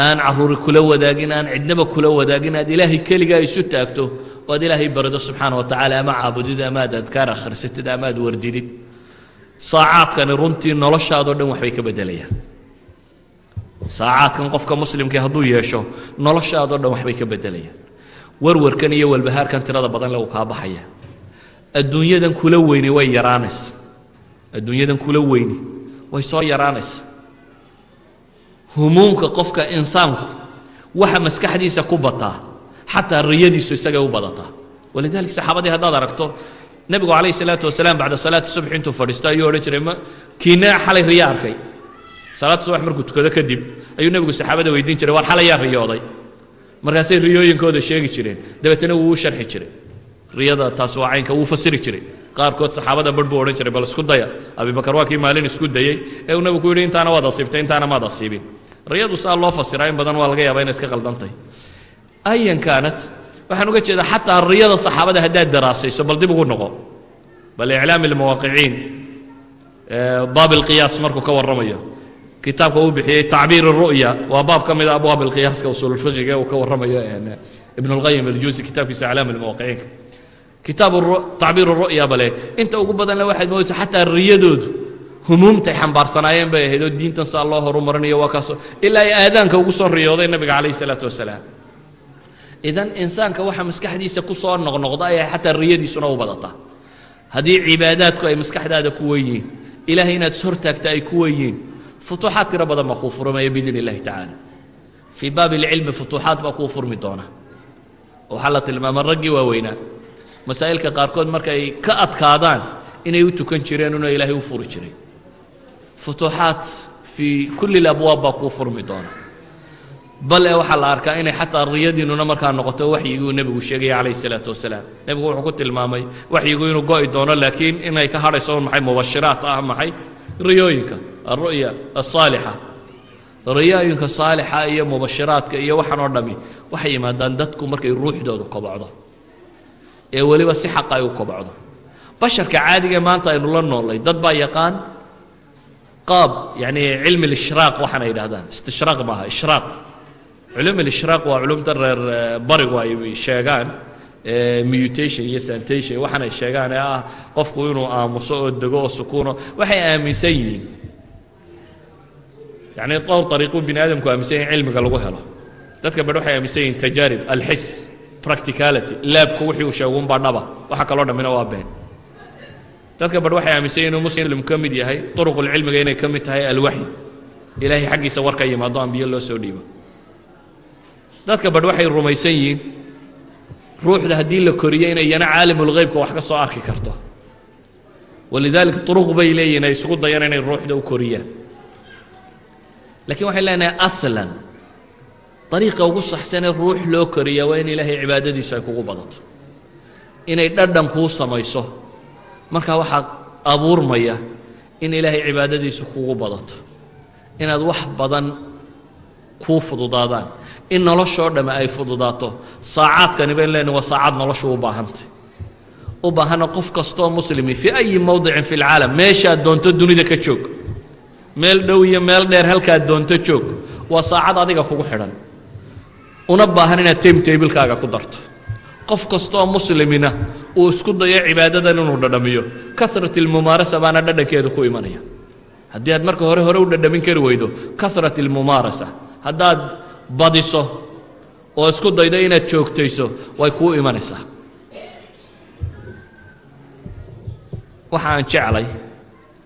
aan caruuri kula wadaagin aan cidnaba kula wadaagin aad ilaahay keligaa isu taagto oo aad ilaahay barido subxaana wa tacaala ama caabudid ama aad adkaar akhrisatid ama aad wardidid. Saacaadkani runtii noloshaadoo dhan waxbay ka beddelayaan saacaadkan qofka muslimkii hadduu yeesho noloshaadoo dhan waxbay ka beddelayaan warwarkan iyo walbahaarkan tirada badan le uu kaa baxaya. Adduunyadan kula weyni way yaraanaysa adduunyadan kula weyni way soo yaraanaysa humuumka qofka insaanku waxa maskaxdiisa ku bataa xataa riyadiisu isagay u badataa walidalik saxaabadii haddaad aragto nebigu calayh salaatu wasalaam bacda salaati subx intuu fadhiisto ayuu odhan jiray ma kiina xalay riyo arkay. Salaad subax markuu tukado kadib ayuu nebigu saxaabada weydiin jiray war xalayaa riyooday. Markaasay riyooyinkooda sheegi jireen dabeetana wuu u sharxi jiray. Riyada taas waa caynka wuu fasiri jiray. Qaarkood saxaabada barh buu odhan jiray bal isku daya. Abibakar waa kii maalin isku dayey ee uu nebigu ku yidhi intaana waad asiibtay intaana maad asiibin rayadu saa loo fasiraa in badan waa laga yaaba inay iska qaldantahay ayan kaanat waxaan uga jeedaa xataa riyada saxaabada haddaad daraasayso bal dib ugu noqo. Bal iclaami lmuwaaqiciin baab ilqiyaas markuu ka warramayo. Kitaabka uu bixiyey tacbiir اru'ya waa baab ka mida ah abwaab ilqiyaaska usuulfiqiga uu ka warramayo ibn اlqayim aljuusi kitaabkiisa aclaami lmuwaaqiciinka kitaab tacbiir ru'ya bale inta ugu badan waxaad moodaysa xataa riyadoodu humuumtay xambaarsanaayeen bay ahayd oo diintan saa loo horumarinayo waa kaasoo ilaa ay aadaanka ugu soo riyooday nabiga calayhi salaatu wasalaam. Idan insaanka waxa maskaxdiisa ku soo noqnoqda ayaa xataa riyadiisuna u badataa haddii cibaadaadku ay maskaxdaada ku weyiin ilaahay inaad is hortaagta ay ku weyiin futuuxaad tiro badan baa kuu furmaya biidn illahi tacaala fii baabi ilcilmi futuuxaad baa kuu furmi doona. Waxaa la tilmaama raggii waaweynaa masaa'ilka qaarkood markay ka adkaadaan inay u tukan jireen inuu ilaahay u furi jiray futuuxaad fii kulli labwaab baa kuu furmi doona. Bal e waxaa la arkaa inay xataa riyadiinuna markaa noqoto waxyiguu nebigu sheegaya calayh isalaatu wasalaam. Nebigu wuxuu ku tilmaamay waxyigu inuu go'i doono laakiin inay ka hadhayso maxay mubashiraat ah maxay riyooyinka alru'ya asaalixa riyooyinka saalixa iyo mubashiraadka iyo waxaan oo dhami waxay yimaadaan dadku markay ruuxdoodu kobocdo ee weliba si xaqa ay u kobocdo. Basharka caadigae maanta aynu la noolnay dad baa yaqaan qaab yani cilmi lishraaq waxaana yidhahdaan istishraaq maaha ishraaq culum alishraaq waa culumta reer barigu ay sheegaan mutation iyo santation waxaanay sheegaan ee ah qofku inuu aamuso oo dego oo sukuuno waxay aaminsan yihiin yani dhowr ariiquu bini aadamku aaminsan yahin cilmiga lagu helo dadka badh waxay aaminsan yihiin tajaarib alxis practicality laabku wixii uu sheegunbaa dhaba waxa kaloo dhammina waa been dadka badh waxay aaminsan yihiin inuu muslim ka mid yahay uruqulcilmiga inay ka mid tahay alwaxyi ilaahay xaggiisa war ka yimaado ambiyo loo soo dhiibo. Dadka badh waxay rumaysan yihiin ruuxda haddii la koriyo inay iyana caalimulghaybka wax ka soo arki karto. Walidaalika uruq bay leeyihiin ay isugu dayaan inay ruuxda u koriyaan. Lakiin waxay leenahay aslan ariiqa ugu saxsanee ruux loo koriya waa in ilaahay cibaadadiisu ay kugu badato. Inay dhadhan kuu samayso markaa waxaa abuurmaya in ilaahay cibaadadiisu kugu badato inaad wax badan kuu fududaadaan in noloshoo dhamme ay fududaato saacaadkani bayn leenahy waa saacad noloshu u baahantay. U baahana qof kastoo muslimi fii ayi mowdicin fi lcaalam meeshaad doonto dunida ka joog. Meel dhow iyo meel dheer halkaad doonto joog. Waa saacad adiga kugu xidhan. Una baahan inaad timetablekaaga ku darto qof kastooo muslimina uu isku dayo cibaadadan inuu dhadhamiyo. Karat ilmumaarasa baana dhadhankeedu ku imanaya. Haddii aad marka hore hore u dhadhamin kari weydo karat ilmumaarasa haddaad badiso oo isku daydo inaad joogtayso way kuu imanaysaa. Waxa aan jeclay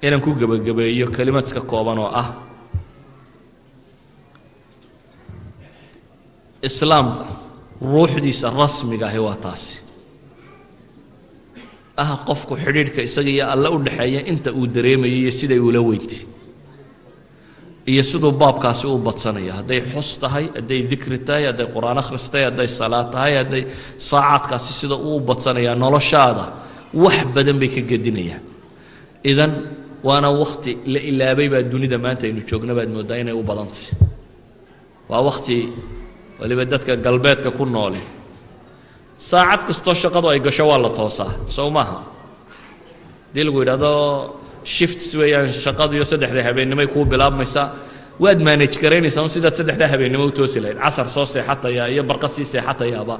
inaan ku gebagabeeyo kelimadka kooban oo ah islaamku ruuxdiisa rasmiga ahi waa taasi. Ah qofku xidhiidhka isaga iyo alle u dhaxeeya inta uu dareemayo iyo siday ula weyntay iyo siduu baabkaasi u badsanayo hadday xus tahay hadday dikri tahay hadday qur'aan akhris tahay hadday salaad tahay hadday saacaadkaasi sida uu badsanayaa noloshaada wax badan bay ka gedinayaan. Idan waana wakhti la ilaabay baa dunida maanta aynu joogna baad mooddaa inay u badantahy waa wakhti waliba dadka galbeedka ku noole saacad kastoo shaqadu ay gasho waa la toosaa sow maaha haddii lagu yidhahdo shifts weeyaan shaqadiyo saddexda habeennimay kuu bilaabmaysaa waad maanaj garaynaysaa un sidaad saddexdaa habeennimo u toosi lahayd. Casar soo seexataya iyo barqa sii seexatayaaba.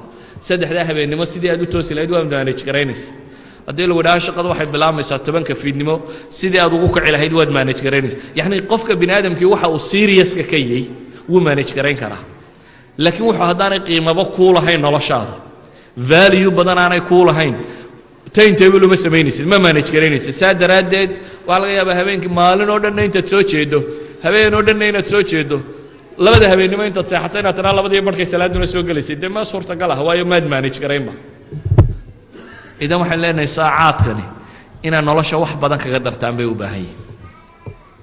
Saddexdaa habeennimo sidii aad u toosi lahayd waad maanaj garaynaysaa haddii lagu idhaha shaqadu waxay bilaabmaysaa tobanka fiidnimo sidii aad ugu kaci lahayd waad maanaj garaynaysa yacni qofka bini aadamkii waxa uu seriuska ka yey wuu maanaj garayn karaa laakiin wuxuu haddaanay qiimabo kuu lahayn noloshaada. Value badan aanay kuu lahayn. Taintable uma samaynaysid ma maanaj garaynaysid saa daraaddeed waxaa laga yaabaa habeenkii maalin oo dhanna intaad soo jeedo. Habeen oo dhanna inaad soo jeedo. Labada habeennimo intaad seexato inaad tiraa labadiiyo barhkay salaaduna soo gelaysid dee ma suurtagal ah waayo maad maanaj garaynba idan waxaan leenahay saacaadkani inaad nolosha wax badan kaga dartaan bay u baahan yihiin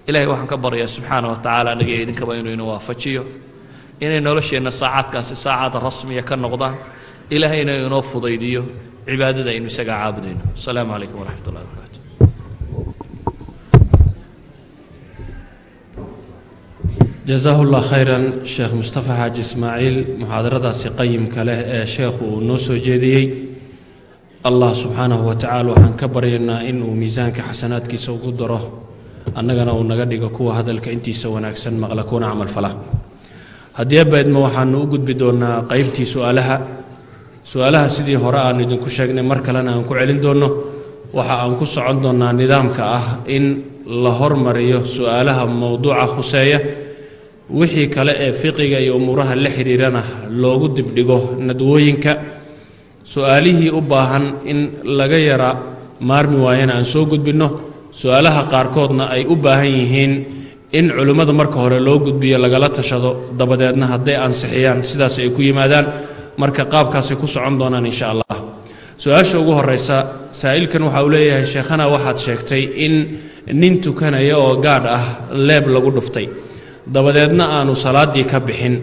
ilahay waxaan ka baryaa subxaana wa tacaala anaga idinkaba inuu ina waafajiyo inay nolosheenna saacaadkaasi saacaad rasmiya ka noqdaan ilaahayna inoo fudaydiyo cibaadada aynu isagaa caabudayno. Asalaamu calaykum waraxmat ullahi barakaatu llah khayran sheekh mustafa xaaji ismaaciil muxaadaradaasi qayimka leh ee sheekhu uu noo soo jeediyey. Allah subxaanahu wa tacaala waxaan ka baryaynaa in uu miisaanka xasanaadkiisa ugu daro annagana uu naga dhigo kuwa hadalka intiisa wanaagsan maqla kuna camal fala haddii abaydma waxaanu u gudbi doonnaa qaybtii su'aalaha. Su'aalaha sidii hore aanu idinku sheegnay mar kalena aan ku celin doonno. Waxa aan ku socon doonnaa nidaamka ah in la hormariyo su'aalaha mowduuca khuseeya. Wixii kale ee fiqiga iyo umuuraha la xidhiirana loogu dibdhigo nadwooyinka. Su'aalihii u baahan in laga yara maarmi waayana aan soo gudbinno. Su'aalaha qaarkoodna ay u baahan yihiin in culimmada marka hore loo gudbiyo lagala tashado dabadeedna hadday ansixiyaan sidaas ay ku yimaadaan. Marka qaabkaasay ku socon doonaan insha allah. Su'aasha ugu horraysa saa'ilkan waxa uu leeyahay sheekhana waxaad sheegtay in nin tukanaya oo gaadh ah leeb lagu dhuftay. Dabadeedna aanu salaaddii ka bixin.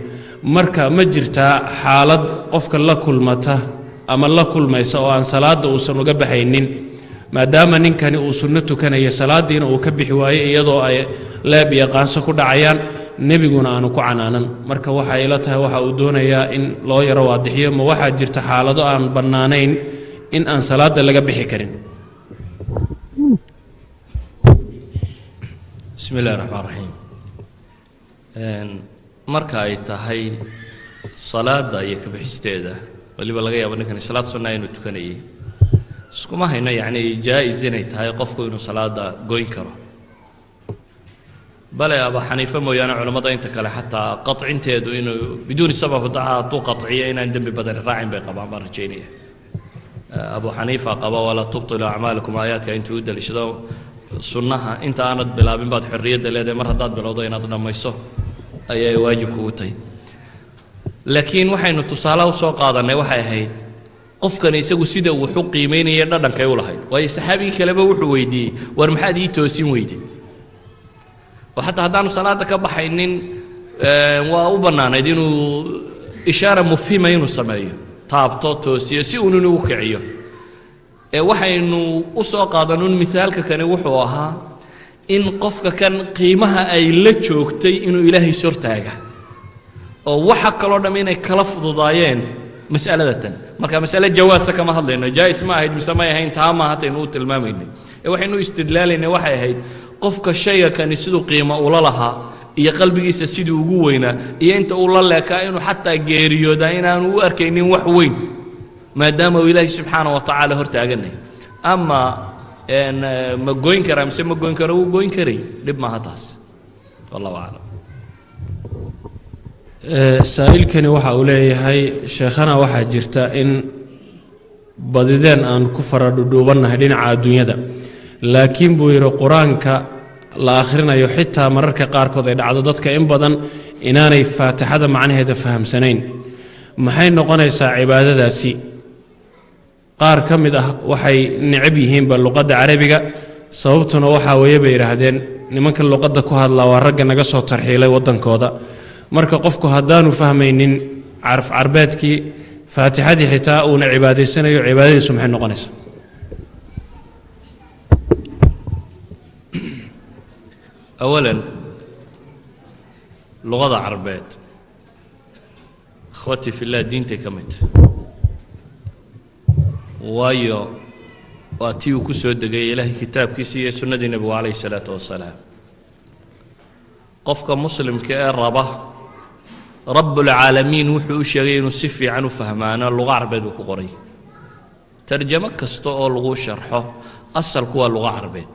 Marka ma jirtaa xaalad qofka la kulmata ama la kulmaysa oo aan salaadda uusan uga baxaynin maadaama ninkani uu sunno tukanaya salaaddiina uu ka bixi waaye iyadoo ay leeb iyo qaanso ku dhacayaan nebiguna aanu ku canaanan. Marka waxay ila tahay waxa uu doonayaa in loo yaro waadixiyo ma waxaa jirta xaalado aan bannaanayn in aan salaadda laga bixi karin. Bismi illahi raxmaan raxiim marka ay tahay salaadda iyo kabixisteeda weliba laga yaabo ninkani salaad sunnaa inuu tukanayay iskuma hayno yacni jaa-is inay tahay qofku inuu salaada goyn karo. Bale aba xaniife mooyaane culammada inta kale xataa qacinteedu inuu biduuni sabab daca hadduu qaciyo inaan dembi badani raacin bay qabaan baan rajaynaya abu xaniifa qaba walaa tubtilu acmaalakum aayaadka intuu u daliishado sunnaha inta aanad bilaabin baad xorriyadda leedahay mar haddaad bilowdo inaad dhammayso ayay waajib kugu tahay. Laakiin waxaynu tusaale u soo qaadannay waxay ahayd qofkani isagu sida wuxu qiimaynaya dhadhankay u lahayd. Waayo saxaabigii kaleba wuxuu weydiiyey war maxaad ii toosin weyde oo xataa haddaanu salaadda ka baxaynin waa u bannaanayd inuu ishaara mufhima inuu sameeyo taabto toosiyo si uun inuu kiciyo. Ee waxaynu u soo qaadanun mihaalka kani wuxuu ahaa in qofka kan qiimaha ay la joogtay inuu ilaahay sortaaga oo waxa kaloo dhamm inay kala fududaayeen mas'alada tan marka masale jawaasa kama hadlayno. Jaa'is ma ahayd mise may ahayn taa maaha hataynu u tilmaamaynay. Ee waxaynu istidlaalaynay waxay ahayd qofka shayga kani siduu qiimo ula lahaa iyo qalbigiisa siduu ugu weynaa iyo inta uu la leekaa inuu xataa geeriyoodaa inaanu u arkaynin wax weyn maadaama uu ilaahay subxaana wa tacaala hor ama ma goyn karaa mise ma goyn karo wuu goyn karay. Dhib maaha taas. Wallahu aclam saa'ilkani waxa uu leeyahay sheekhana waxaa jirta in badideen aan ku fara dhudhuubannahay dhinaca adduunyada. Laakiin buu yidhi qur'aanka la akhrinayo xitaa mararka qaarkood ay dhacdo dadka in badan inaanay faatixada macnaheeda fahamsanayn. Maxay noqonaysaa cibaadadaasi? Qaar ka mid ah waxay necab yihiinba luqadda carabiga sababtuna waxaa weeye bay yidhaahdeen nimanka luqadda ku hadlaa waa ragga naga soo tarxiilay waddankooda marka qofku haddaanu fahmaynin caraf carbeedkii faatixadii xitaa uuna cibaadaysanayo cibaadadiisu maxay noqonaysaa? Awalan luqada carbeed akhwatii fillah diintay ka mid. Waayo waa tii uu ku soo degay ilaahay kitaabkiisa iyo sunnadii nebigu calayhi salaatu wasalaam qofka muslimka ee raba rabbulcaalamiin wuxuu u sheegay inuu si fiican u fahmaano luqa carbeed buu ku qoray. Tarjamo kasta oo lagu sharxo asalku waa luqa carbeed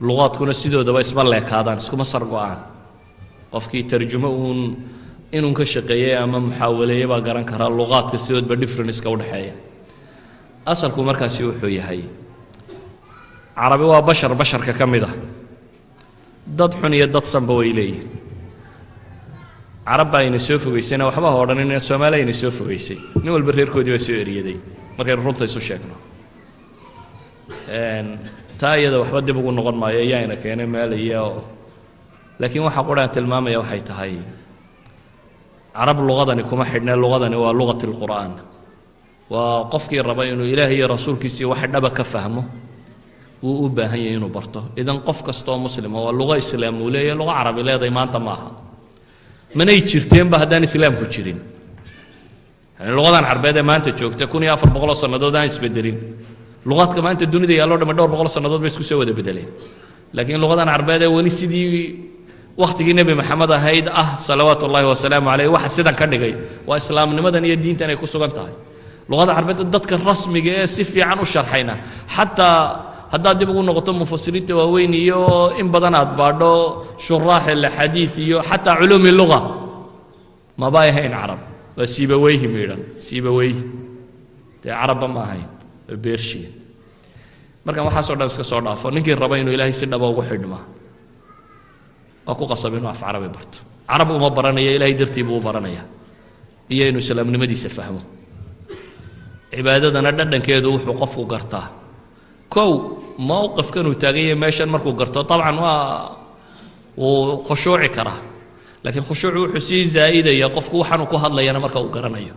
luqaadkuna sidoodaba isma leekaadaan iskuma sar go'aan. Qofkii tarjumo uun inuun ka shaqeeyey ama muxaawaleeye baa garan karaa luqaadka sidoodba differenska udhexeeya asalku markaasi wuxuu yahay carabi waa bashar basharka ka mid ah. Dad xun iyo dad way leeyihiin carab baa ayna soo fogaysayna waxba ha odhanina soomaali ayna soo fogaysay nin walba reerkoodii baa soo eriyaday markaynu runta isu sheegno. Taa iyada waxba dib ugu noqon maayo iyaayna keenay maalaya oo. Laakiin waxa quraan tilmaamaya waxay tahay carab luqadani kuma xidhnee luqadani waa luqat اlqur'aan waa qofkii raba inuu ilaah iyo rasuulkiisii wax dhaba ka fahmo wuu u baahan yahay inuu barto. Idan qof kastaoo muslima waa luqa islaam uu leeyahy carabi leedahay maanta ma aha manay jirteenba haddaan islaamku jirin. Luqadan carbeed ee maanta joogta kun iyo afar boqoloo sannadood aan isbedelin. Luqaadka maanta dunida yaalloo dhame dhowr boqol sannadood bay isku soo wada bedeleen. Laakiin luqadan carbeed ee weli sidii wakhtigii nebi maxamed ahayd ah salawaatu ullaahi wasalaamu caleyh waxa sidan ka dhigay. Waa islaamnimadan iyo diintan ay ku sugan tahay. Luqada carbeed dadka rasmiga ee si fiican u sharxayna xataa haddaad dib ugu noqoto mufasiriinta waaweyn iyo in badan aad baadho shuraax ilxadiid iyo xataa culuumi luga mabay ahayn carab. Waa siibaweyhi miidhan siibaweyhi dee carabba ma ahayn. Waa beershiya markan waxaaso dhan iska soo dhaafo. Ninkii raba inuu ilaahay si dhaba ugu xidhma waa ku qasab inuu af carabi barto. Carab uma baranaya ilaahay dartii buu u baranaya. Iyo inuu islaamnimadiisa fahmo. Cibaadadana dhadhankeedu wuxuu qofku gartaa kow mowqifkanuu taagan yahay meeshan markuu garto dabcan waa wuu khushuuci karaa. Laakiin khushuucu wuxuu sii zaa'idaya qofku waxaanuu ku hadlayana marka uu garanayo.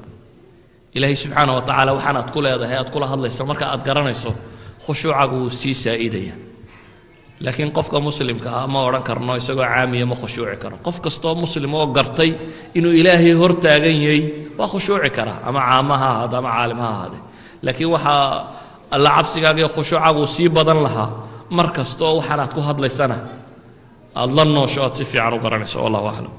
Ilaahay subxaana wa tacaala waxaan aad ku leedahay aad kula hadlayso marka aad garanayso khushuucagu wuu sii saa'idaya laakiin qofka muslimka ah ma odhan karno isagoo caamiya ma khushuuci karo. Qof kastoo muslim oo gartay inuu ilaahay hor taagan yahay waa khushuuci karaa ama caama ha ama caalim ha ahaade. Laakiin waxaa alla cabsigaaga iyo khushuucagu sii badan lahaa. Mar kastaoo waxaan aad ku hadlaysana aada la noosho aad si fiican u garanayso wallahu aclam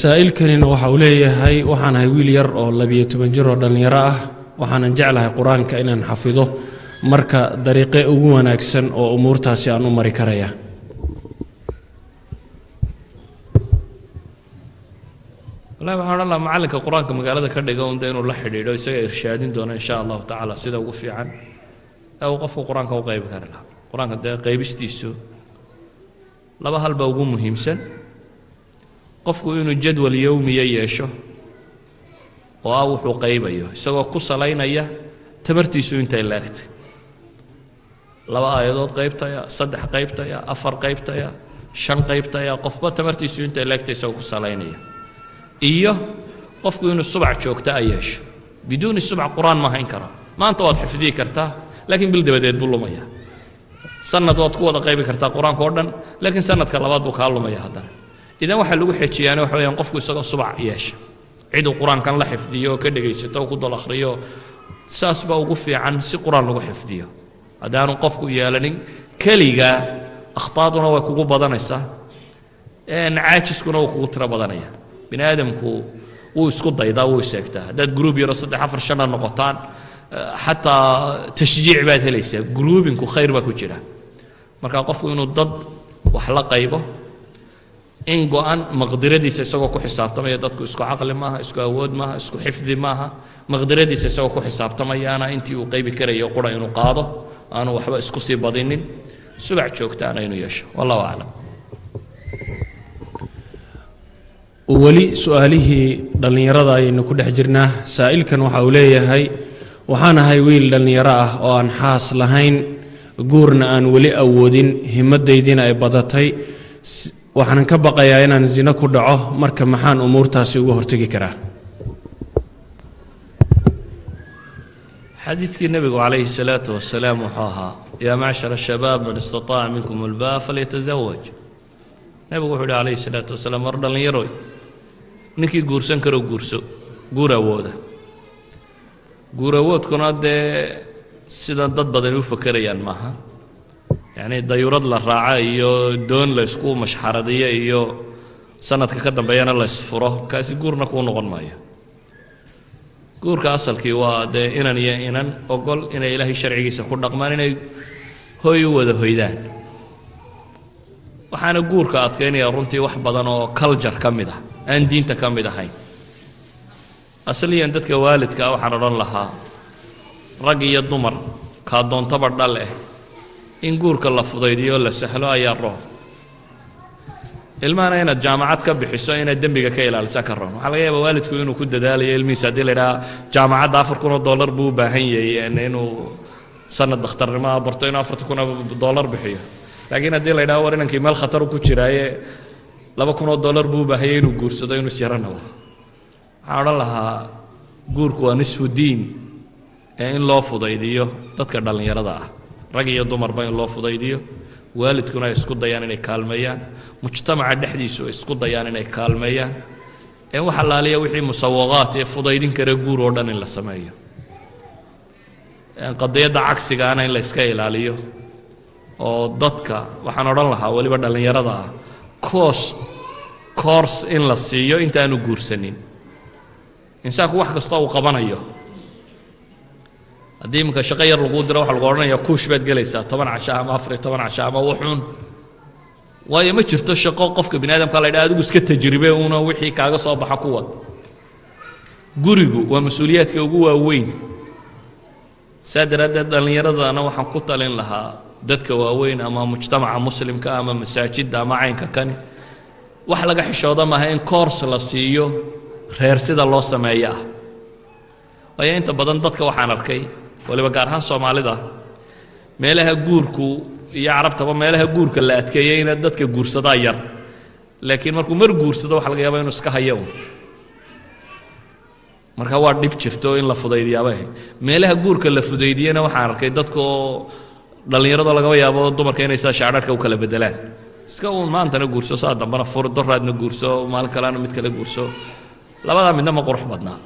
saa'ilkanina waxa uu leeyahay waxaan ahay wiil yar oo labiyo toban jir oo dhallinyaro ah. Waxaanan jeclahay qur'aanka inaan xafido marka dariiqe ugu wanaagsan oo umuurtaasi aan u mari karaya wallahi waxaan odhan laha macallinka qur'aanka magaalada ka dhiga un inuu la xidhiidho isaga irshaadin doono insha allahu tacaala sida ugu fiican. Ee uu qofku qur'aanka u qaybi kari lahaa. Qur'aanka dee qaybistiisu laba hal ugu muhiimsan. Qofku inuu jadwal yowmiya yeesho oo ah wuxuu qaybayo isagoo ku salaynaya tamartiisu intay laagtay laba aayadood qaybtaya saddex qaybtaya afar qaybtaya shan qaybtaya qofba tamartiisu intay laagtay isagoo ku salaynaya iyo qofku inuu subac joogta a yeesho. Biduuni subac qur'aan ma hayn karo. Maanta waad xifdiyi kartaa laakiin bil dabadeed buu lumaya. Sanad waad ku wada qaybi kartaa qur'aanka o dhan laakiin sanadka labaad buu kaa lumaya haddana. Idan waxaa lagu xejiyaane waxa weyaan qofku isagoo subac yeesha. Ciduu qur'aankan la xifdiyo ka dhegaysato ku dol akhriyo saas baa ugu fiican si qur'aan lagu xifdiyo. Haddaanu qofku yeelanin keliga akhtaaduna way kugu badanaysaa caajiskuna wuu kugu tiro badanaya bini aadamku wuu isku daydaa wuu iseegtaa haddaad gruub yaro saddex afar shanna noqotaan xataa tashjiic baad helaysaa. Gruubinku khayr baa ku jira. Marka qofku inuu dad wax la qaybo in go-an maqdiradiisa isagoo ku xisaabtamaya dadku isku caqli maaha isku awood maaha isku xifdi maaha maqdiradiisa isagoo ku xisaabtamayaana intii uu qaybi karayo qura inuu qaado aanu waxba isku sii badinin. Subac joogtaana inuu yeesho. Wallahu aclam weli su'aalihii dhallinyarada ayaynu ku dhex jirnaa. Saa'ilkan waxa uu leeyahay waxaan ahay wiil dhallinyaro ah oo aan xaas lahayn guurna aan weli awoodin himadaydiina ay badatay waxaanan ka baqayaa inaan sino ku dhaco marka maxaan umuurtaasi uga hortegi karaa? Xadiidkii nebigu calayhi salaatu wasalaam wuxuu ahaa yaa macshara shabaab man istaطaaca minkum ulbaa falyataزawaj nebigu wuxuu ihi calayhi salaatu wasalaam war dhallinyaroy ninkii guursan karo guurso guur awooda. Guur awoodkuna dee sida dad badani u fakerayaan maaha. Yacnii dayuurad la raaca iyo doon la ysku mashxaradiyo iyo sanadka ka dambeeyana la ysfuro kaasi guurna kuu noqon maayo. Guurka asalkii waa dee inan iyo inan ogol inay ilaahay sharcigiisa ku dhaqmaan inay hoy u wada hoydaan. Waxaana guurka adkaynaya runtii wax badan oo culjar ka mid ah aan diinta ka mid ahayn asliyan dadka waalidkaa waxaan odhan lahaa rag iyo dumar kaa doontaba dhal eh. In guurka la fudaydiyo la sahlo ayaa roon ilmahana inaad jaamacad ka bixiso inaad dembiga ka ilaalisa ka roon waxaa laga yaaba waalidku inuu ku dadaalayo ilmihiisa. Haddii la idhaha jaamacadda afar kun oo dollar buu u baahan yahay inuu sanad dakhtarnimaa barto inuu afartan kun dollar bixiyo. Laakiin haddii la ydhaha war inankii meel khataru ku jiraaye laba kun oo dollar buu u baahanyay inuu guursado inuu isyaranabo waxaan odhan lahaa guurku waa nisfu diin ee in loo fudaydiyo dadka dhallinyarada ah. Rag iyo dumarba in loo fudaydiyo. Waalidkuna ay isku dayaan inay kaalmeeyaan. Mujtamaca dhexdiisu ay isku dayaan inay kaalmeeyaan. Ee wax allaaliya wixii musawaqaat ee fudaydin kara guur oo dhan in la sameeyo. Qadiyadda cagsigaana in la yska ilaaliyo. Oo dadka waxaan odhan lahaa weliba dhallinyarada ah coos coors in la siiyo intaanu guursanin. Insaanku wax kasta uu qabanayo. Haddii iminka shaqo yar laguu diro waxa lagu odhanaya kuush baad gelaysaa. Toban casha ama afariyo toban casha ama wuxuun waayo ma jirto shaqo qofka bini aadamka la ydhaha adigu iska tajribe una wixii kaaga soo baxa ku wad. Gurigu waa mas'uuliyaadka ugu waaweyn. Saa daraaddeed dhallinyaradana waxaan ku talin lahaa dadka waaweyn ama mujtamaca muslimka ama masaajidda ama caynka kani wax laga xishooda maaha in koors la siiyo reer sida loo sameeyo ah waayo inta badan dadka waxaan arkay waliba gaar ahaan soomaalida meelaha guurku iyo carabtaba meelaha guurka la adkeeyeyna dadka guursadaa yar. Laakiin markuu mar guursado waxa laga yaaba inu iska hayo. Marka waa dhib jirto in la fudaydiyaabay meelaha guurka la fudaydiyena waxaan arkay dadka oo dhallinyarado lagaba yaabo dumarka inay saa shaacdharka u kala bedelaan. Iska uun maantana guurso saa dambana fur doraadna guurso maalin kalena mid kale guurso. Labadaa midna ma qurux badnaa.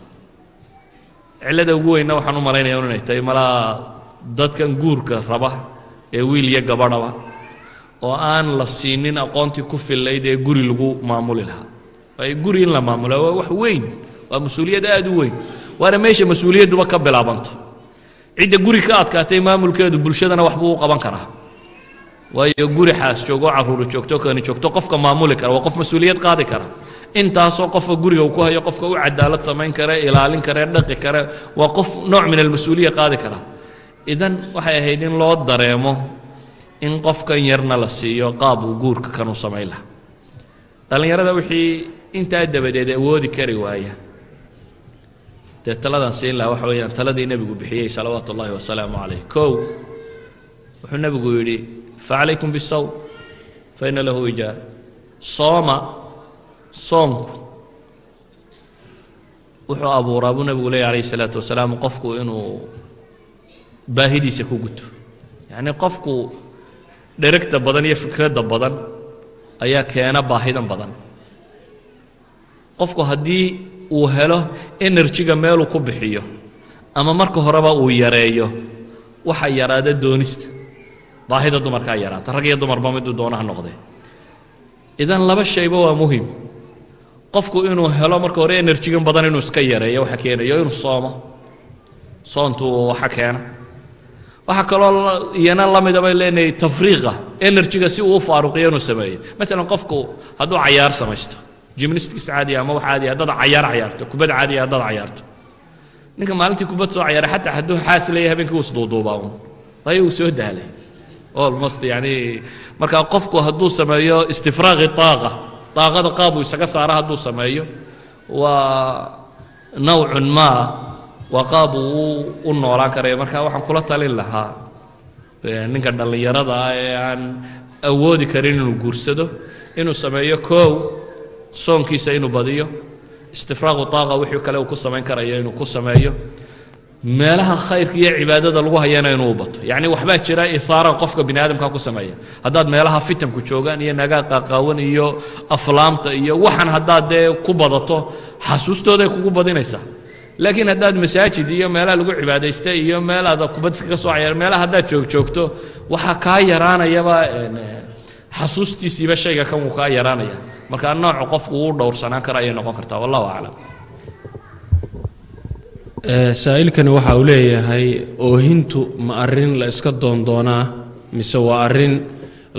Cillada ugu weynna waxaan u malaynaya inay tahay malaha dadkan guurka raba ee wiil iyo gabadhaba oo aan la siinin aqoontii ku fillayd ee guri lagu maamuli lahaa. Waayo guri in la maamula waa wax weyn waa mas'uuliyad aad u weyn waana meesha mas'uuliyadduba ka bilaabanto cidda guri ka adkaatay maamulkeedu bulshadana waxbuu u qaban karaa. Waayo guri xaas joogo carruuri joogto kani joogto qofka maamuli kara waa qof mas'uuliyad qaadi kara. Intaasoo qofka guriga uu ku hayo qofka u cadaalad samayn kare ilaalin kare dhaqi kare waa qof nooc min almas-uuliya qaadi kara. Idan waxay ahayd in loo dareemo in qofkan yarna la siiyo qaab uu guurka kan u samayn laha dhallinyarada wixii intaa dabadeed awoodi kari waaya dee taladan siin laha waxa weeyaan taladii nebigu bixiyey salawaatu ullahi wasalaamu calayh kow wuxuu nebigu yidhi facalaykum bisawm fa ina lahu ijaar sooma soomku wuxuu abuuraa buu nebigu leeyay alayh isalaatu wasalaam qofku inuu baahidiisa ku guto. Yacnii qofku dheragta badan iyo fikradda badan ayaa keena baahidan badan. Qofku haddii uu helo enerjiga meeluu ku bixiyo ama marka horeba uu yareeyo waxa yaraada doonista. Baahida dumarkaa yaraata. Rag iyo dumarba miduu doonaha noqdee idan laba shayba waa muhiim qofku inuu helo marka hore enerjigan badan inuu iska yareeyo waxa keenayo inuu soomo. Soontu waxa keena. Waxaa kaloo iyana la mida bay leenahay tafriiqa enerjiga si uu u faaruqiyo inuu sameeyo. Maalan qofku hadduu cayaar samaysto jimnastics caadiya ama wax caadiya haddaad cayaar cayaarto kubad caadiya haddaad cayaarto. Ninka maalintii kubad soo cayaaray xataa hadduu xaas leeyahay habeenkii wuu isduuduubaa un waayo uu soo daalay. Almost yani markaa qofku hadduu sameeyo istifraaqi taaqa daaqada qaab uu isaga saara hadduu sameeyo waa nawcun maa waa qaab uu u noolaan karaya marka waxaan kula talin lahaa ninka dhallinyarada ah ee aan awoodi karin inuu guursado inuu sameeyo koow soonkiisa inuu badiyo istifraaqu taaqa wixii kale uu ku samayn karayo inuu ku sameeyo meelaha khayrka iyo cibaadada lagu hayana inuu bato. Yacni waxbaa jira ihaara qofka bini aadamka ku sameeya. Haddaad meelaha fitanku joogaan iyo nagaa qaaqaawan iyo aflaamta iyo waxan haddaad dee ku badato xasuustooday kugu badinaysaa. Laakiin haddaad masaajid iyo meelaha lagu cibaadaysta iyo meelaada kubadska ka soo cayaar meelaha haddaad joogjoogto waxaa kaa yaraanayaba xasuustiisiiba shayga kan wuu kaa yaraanaya. Markaa nooca qofku uu dhowrsanaan kara ayay noqon kartaa wallahu aclam. Saa'ilkani waxa uu leeyahay oohintu ma arrin la iska doondoonaa mise waa arrin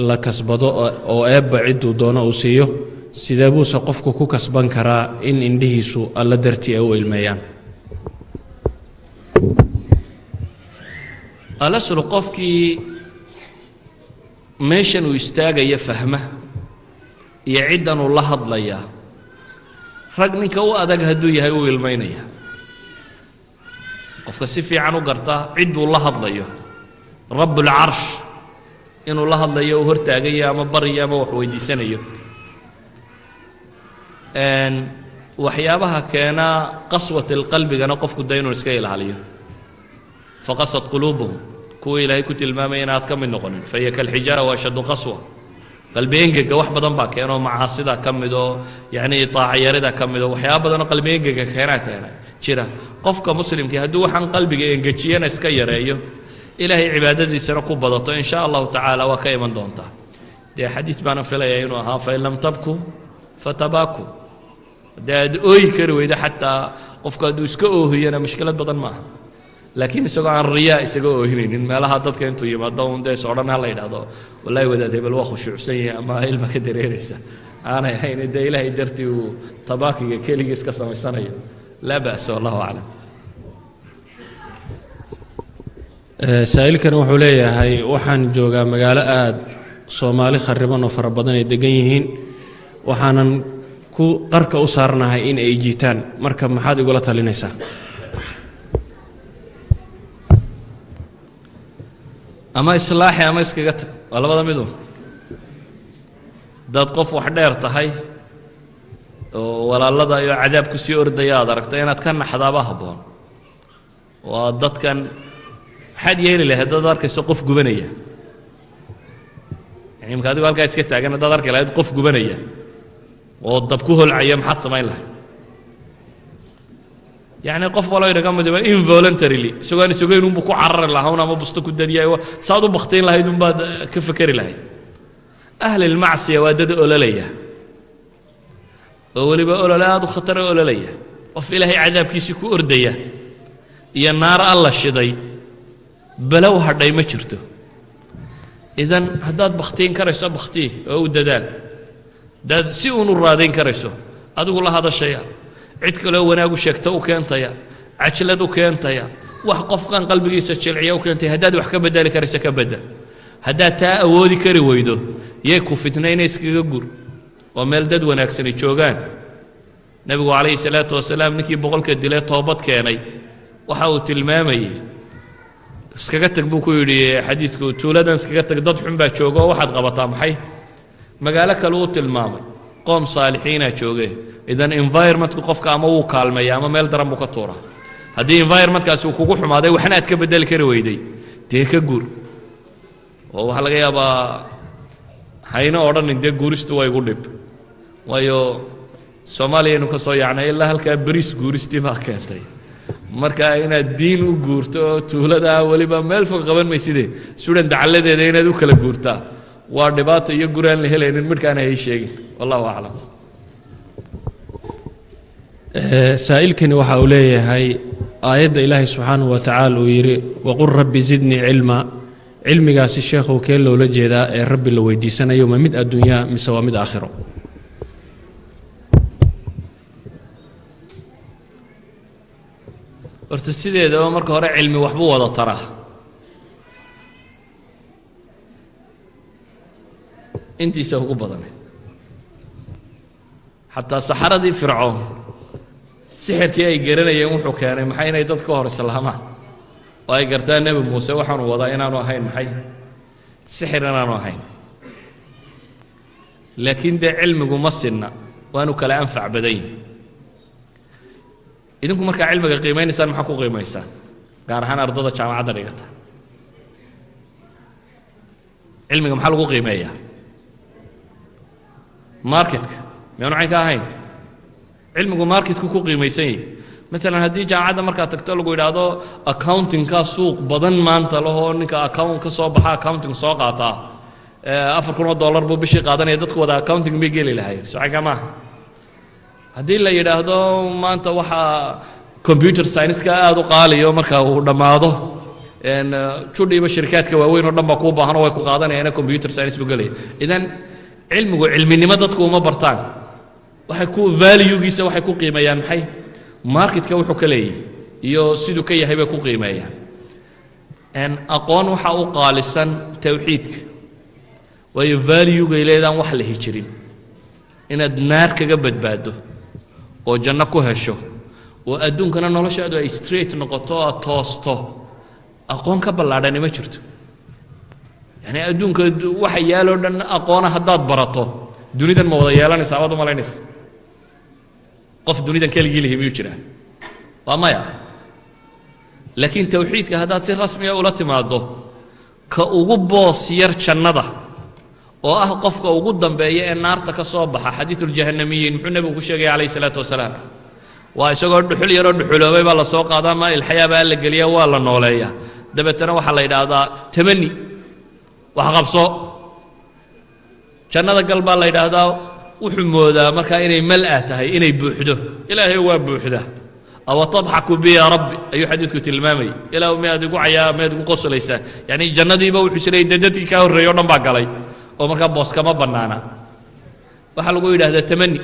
la kasbado oo eebba cidduu doono uu siiyo? Sidee buuse qofku ku kasban karaa in indhihiisu alla dartii ay u ilmeeyaan? Alaslu qofkii meeshan uu istaagaya fahma iyo ciddan uu la hadlayaa rag ninka u adag hadduu yahay uu ilmaynaya. Qofka si fiican u garta cidduu la hadlayo. Rabbulcarsh inuu la hadlayo uu hortaagayo ama baryo ama wax weydiisanayo. Waxyaabaha keena qaswat اlqalbigana qofku da inuu iska ilaaliyo faqasad quluubuhum kuwa ilaahay ku tilmaamaya inaad ka mid noqonin. Fahiya kalxijaara waashaddu qaswa. Qalbi engega wax badan baa keenoo macaasida ka mid oo yacnii taacayarida ka mid oo waxyaaba badanoo qalbi engega keenaa. Keena jira qofka muslimkii hadduu waxaan qalbiga engejiyana iska yareeyo ilaahay cibaadadiisana ku badato in allahu tacaala waa ka iman doontaa dee xadiid baana filaya inuu ahaa fain lam tabku fatabaaku haddii aad ooyi kari weydo xataa qofku hadduu iska oohiyana mushkilad badan maaha laakiin isagoo aan riyaa isaga oohinaynin meelaha dadka intuu yimaado un dee is odhan ha la yidhaahdo wallaahi wadaad hebel waa khushuucsan yahay ama ilma ka dareeraysa. Aanay ahayn dee ilaahay dartii uu tabaakiga keligiis ka samaysanayo laa ba'sa wallahu aclam. Saa'ilkani wuxuu leeyahay waxaan joogaa magaalo aada soomaali khariban oo fara badan ay degan yihiin. Waxaanan ku qarka u saarnahay in ay jiitaan. Marka maxaad igula talinaysaa ama islaaxi ama iskaga tag. Waa labada midu haddaad qof wax dheer tahay oo walaalada iyo cadaab ku sii ordaya aad aragta inaad ka naxdaaba habboon. Waa dadkan maxaad yeeli lahayd haddaad arkayso qof gubanaya. Yani imka adigoo halkaa iska taagan haddaad arki lahayd qof gubanaya oo dab ku holcaya maxaad samayn lahayd yacni qof waloo inaga midiba involuntarily. isagoon isagoyn unbu ku carari lahaa un ama busto ku dadiyayo saad u baktiin lahayd unbaad ka fekeri lahayd ahlilmacsiya waa dad ololaya oo weliba olole aad u khataro ololaya qof ilaahay cadaabkiisii ku ordaya iyo naar alla shiday balow hadhay ma jirto idan haddaad bakhtiin karayso bakhtii oo u dadaal si uun u raadayn karayso adigu la hadashaya cid kaloo wanaagu sheegta u keentaya cajlad u keentaya wax qofkan qalbigiisa jilciya u keentaya haddaad wax ka bedeli karayso ka bedel. Haddaad taa awoodi kari weydo yay ku fitnayna iskaga gur. Oo meel dad wanaagsani joogaan. Nebigu calayhi salaatu wasalaam ninkii boqolka dilee toobad keenay waxa uu tilmaamayey iskaga tag buu ku yidhi xadiidku tuuladan iskaga tag dad xun baa jooga oo waxaad qabataa maxay? Magaalo kale uu tilmaamay qoom saalixiinaa jooge idan environmentku qofka ama wuu kaalmeeya ama meel daran buu ka tuuraa haddii environmentkaasi uu kugu xumaaday waxna aad ka bedeli kari weyday. Dee ka guur. Oo waxaa laga yaabaa hayna odhanin dee guuristu waa igu dhib. Waayo soomaaliyaynu ka soo yacnay ilaa halkaa beriis guuristii baa keentay. Marka inaad diin u guurto oo tuuladaa weliba meel fog qaban mayside sudan dacalladeeda inaad u kala guurtaa. Waa dhibaata iyo guri aan la helaynin midhkaana hay sheegin. Wallahu aclam saa'ilkani waxa uu leeyahay aayadda ilaahay subxaanahu wa tacaala uu yidhi waqul rabbi zidnii cilma. Cilmigaasi sheekhow kee loola jeedaa ee rabbi la weydiisanayo ma mid adduunyaa mise waa mid aakhiro? Horta sideedaba marka hore cilmi waxbuu wada taraa. Intiisa ugu badanay xataa saxaradii fircoon sixirkii ay garanayeen wuxuu keenay maxay inay dad ka hor islaamaan oo ay gartaan nebi muuse waxaanu wadaa inaanu ahayn maxay? Sixir inaanu ahayn. Laakiin dee cilmigu ma sinna waanu kala anfac badan yihi idinku markaa cilmiga qiimaynaysaan maxaa ku qiimaysaan gaar ahaan ardada jaamacadda dhigata. Cilmiga maxaa lagu qiimeeyaa? Marketka miyaanu cayn ahayn cilmigu marketku ku qiimaysan yahi maalan haddii jaamacadda markaad tagto lagu yidhaahdo accountingka suuq badan maanta lahoo ninka account ka soo baxa accounting soo qaataa afar kun oo dollar buu bishii qaadanaya dadku wada accounting bay geli lahayn socaynka maaha. Haddii la yidhaahdo maanta waxaa computer scienceska aada u qaaliyo marka uu dhammaado judhiiba shirikaadka waaweyn oo dhan baa kuu baahanoo way ku qaadanayaana computer science buu gelaya idan cilmigu cilminimo dadku uma bartaan waxay ku valuegiisa waxay ku qiimeeyaan. Maxay? Marketka wuxuu ka leeyahy iyo siduu ka yahay bay ku qiimeeyaan. Aqoon waxa u qaalisan tawxiidka. Waayo valuegay leedaan wax la hijirin. Inaad naar kaga badbaaddo oo janno ku hesho oo adduunkana noloshaadu ay straight noqoto o aad toosto aqoon ka ballaadhani ma jirto. Yacni adduunka waxa yaaloo dhan aqoona haddaad barato dunidan ma wada yeelanaysa abaad u malaynaysa qof dunidan keligii lihi miyuu jiraa waa maya. Laakiin tawxiidka haddaad si rasmiga ula timaaddo ka ugu boos yar jannada oo ah qofka ugu dambeeya ee naarta ka soo baxa xadiiduljahannamiyiin muxuu nebigu ku sheegaya calayhi salaatu wasalaam waa isagoo dhuxul yaroo dhuxuloobay baa la soo qaadaa maa ilxayaa baa la geliya waa la nooleeyaa dabeetana waxaa la yidhaahdaa tamani wax qabso. Jannada gal baa la yidhaahdaa wuxuu moodaa markaa inay mal ah tahay inay buuxdo. Ilaahay waa buuxda. Awa tadxaku bi ya rabbi ayuu xadiidku tilmaamayay ilaahu miyaad igu cayaa miyaad igu qoslaysaa yacni jannadiiba wuxuu isleeyay dee dadkii kaa horreeyey o dhan baa galay. Oo markaa boos kama bannaana. Waxaa lagu yidhahdaa tamani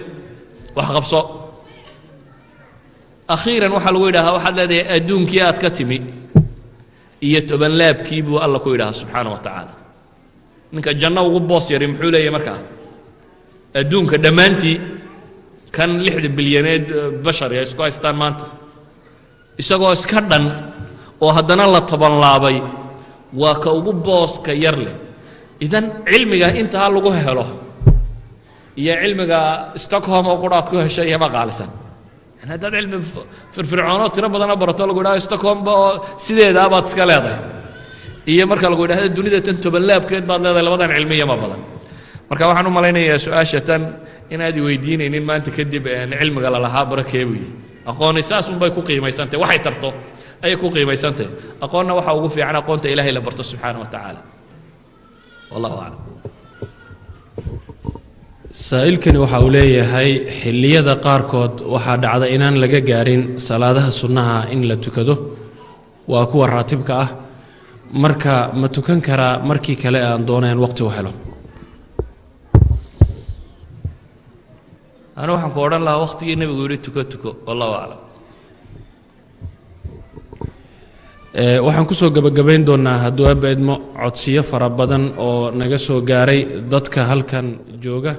wax qabso. Akhiiran waxaa lagu yidhahdaa waxaad leedahay adduunkii aad ka timi. Iyo tobanlaabkii buu alla ku yidhahaa subxaana wa tacaala. Ninka janno ugu boos yari muxuu leeyahy markaa adduunka dhammaantii kan lixda bilyaneed bashari ay isku haystaan maanta. Isagoo iska dhan oo haddana la tobanlaabay waa ka ugu booska yar leh. Idan cilmiga intaa lagu helo iyo cilmiga stockholm oo qudhaad ku heshay iyama qaalisan. Yani haddaad cilmi firfircoonoo tiro badanoo barato lagu yidhahdo stockholmba oo sideedaa baad iska leedahay. Iyo marka lagu yidhahdo dunida tan tobanlaabkeed baad leedahay labadan cilmi iyama badan marka waxaan u malaynayaa su'aasha tan inaad weydiinaynin maanta kadib cilmiga lalahaa barakeebuy aqooni saasunbay ku qiimaysantahy waxay tarto ayay ku qiimaysantahy aqoonna waxaa ugu fiican aqoonta ilahay la barto subxaana wa tacaala wallahu aclam saa'ilkani waxa uu leeyahay xilliyada qaarkood waxaa dhacda inaan laga gaarin salaadaha sunnaha in la tukado. Waa kuwa raatibka ah. Marka ma tukan karaa markii kale aan doonayn waqti u helo anu waxaan ku odhan lahaa wakhtigii nebigu yidhi tuko tuko wallahu aclam waxaan ku soo gebagabayn doonnaa hadduu abba idmo codsiyo fara badan oo naga soo gaaray dadka halkan jooga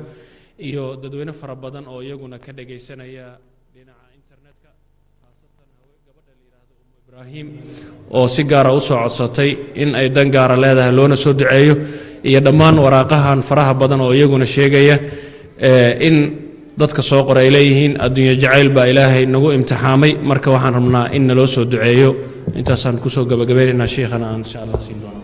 iyo dadweyne fara badan oo iyaguna ka dhegaysanaya dhinaca internetka khaasatan gabadha la yidhaahdo umu ibraahim oo si gaara u soo codsatay in ay dan gaara leedahay loona soo duceeyo iyo dhammaan waraaqahan faraha badan oo iyaguna sheegaya in dadka soo qora ay leeyihiin adduunyo jacayl baa ilaahay nagu imtixaamay. Marka waxaan rabnaa in naloo soo duceeyo. Intaasaan ku soo gabagabaynaynaa sheikhana aan insha allah siin doona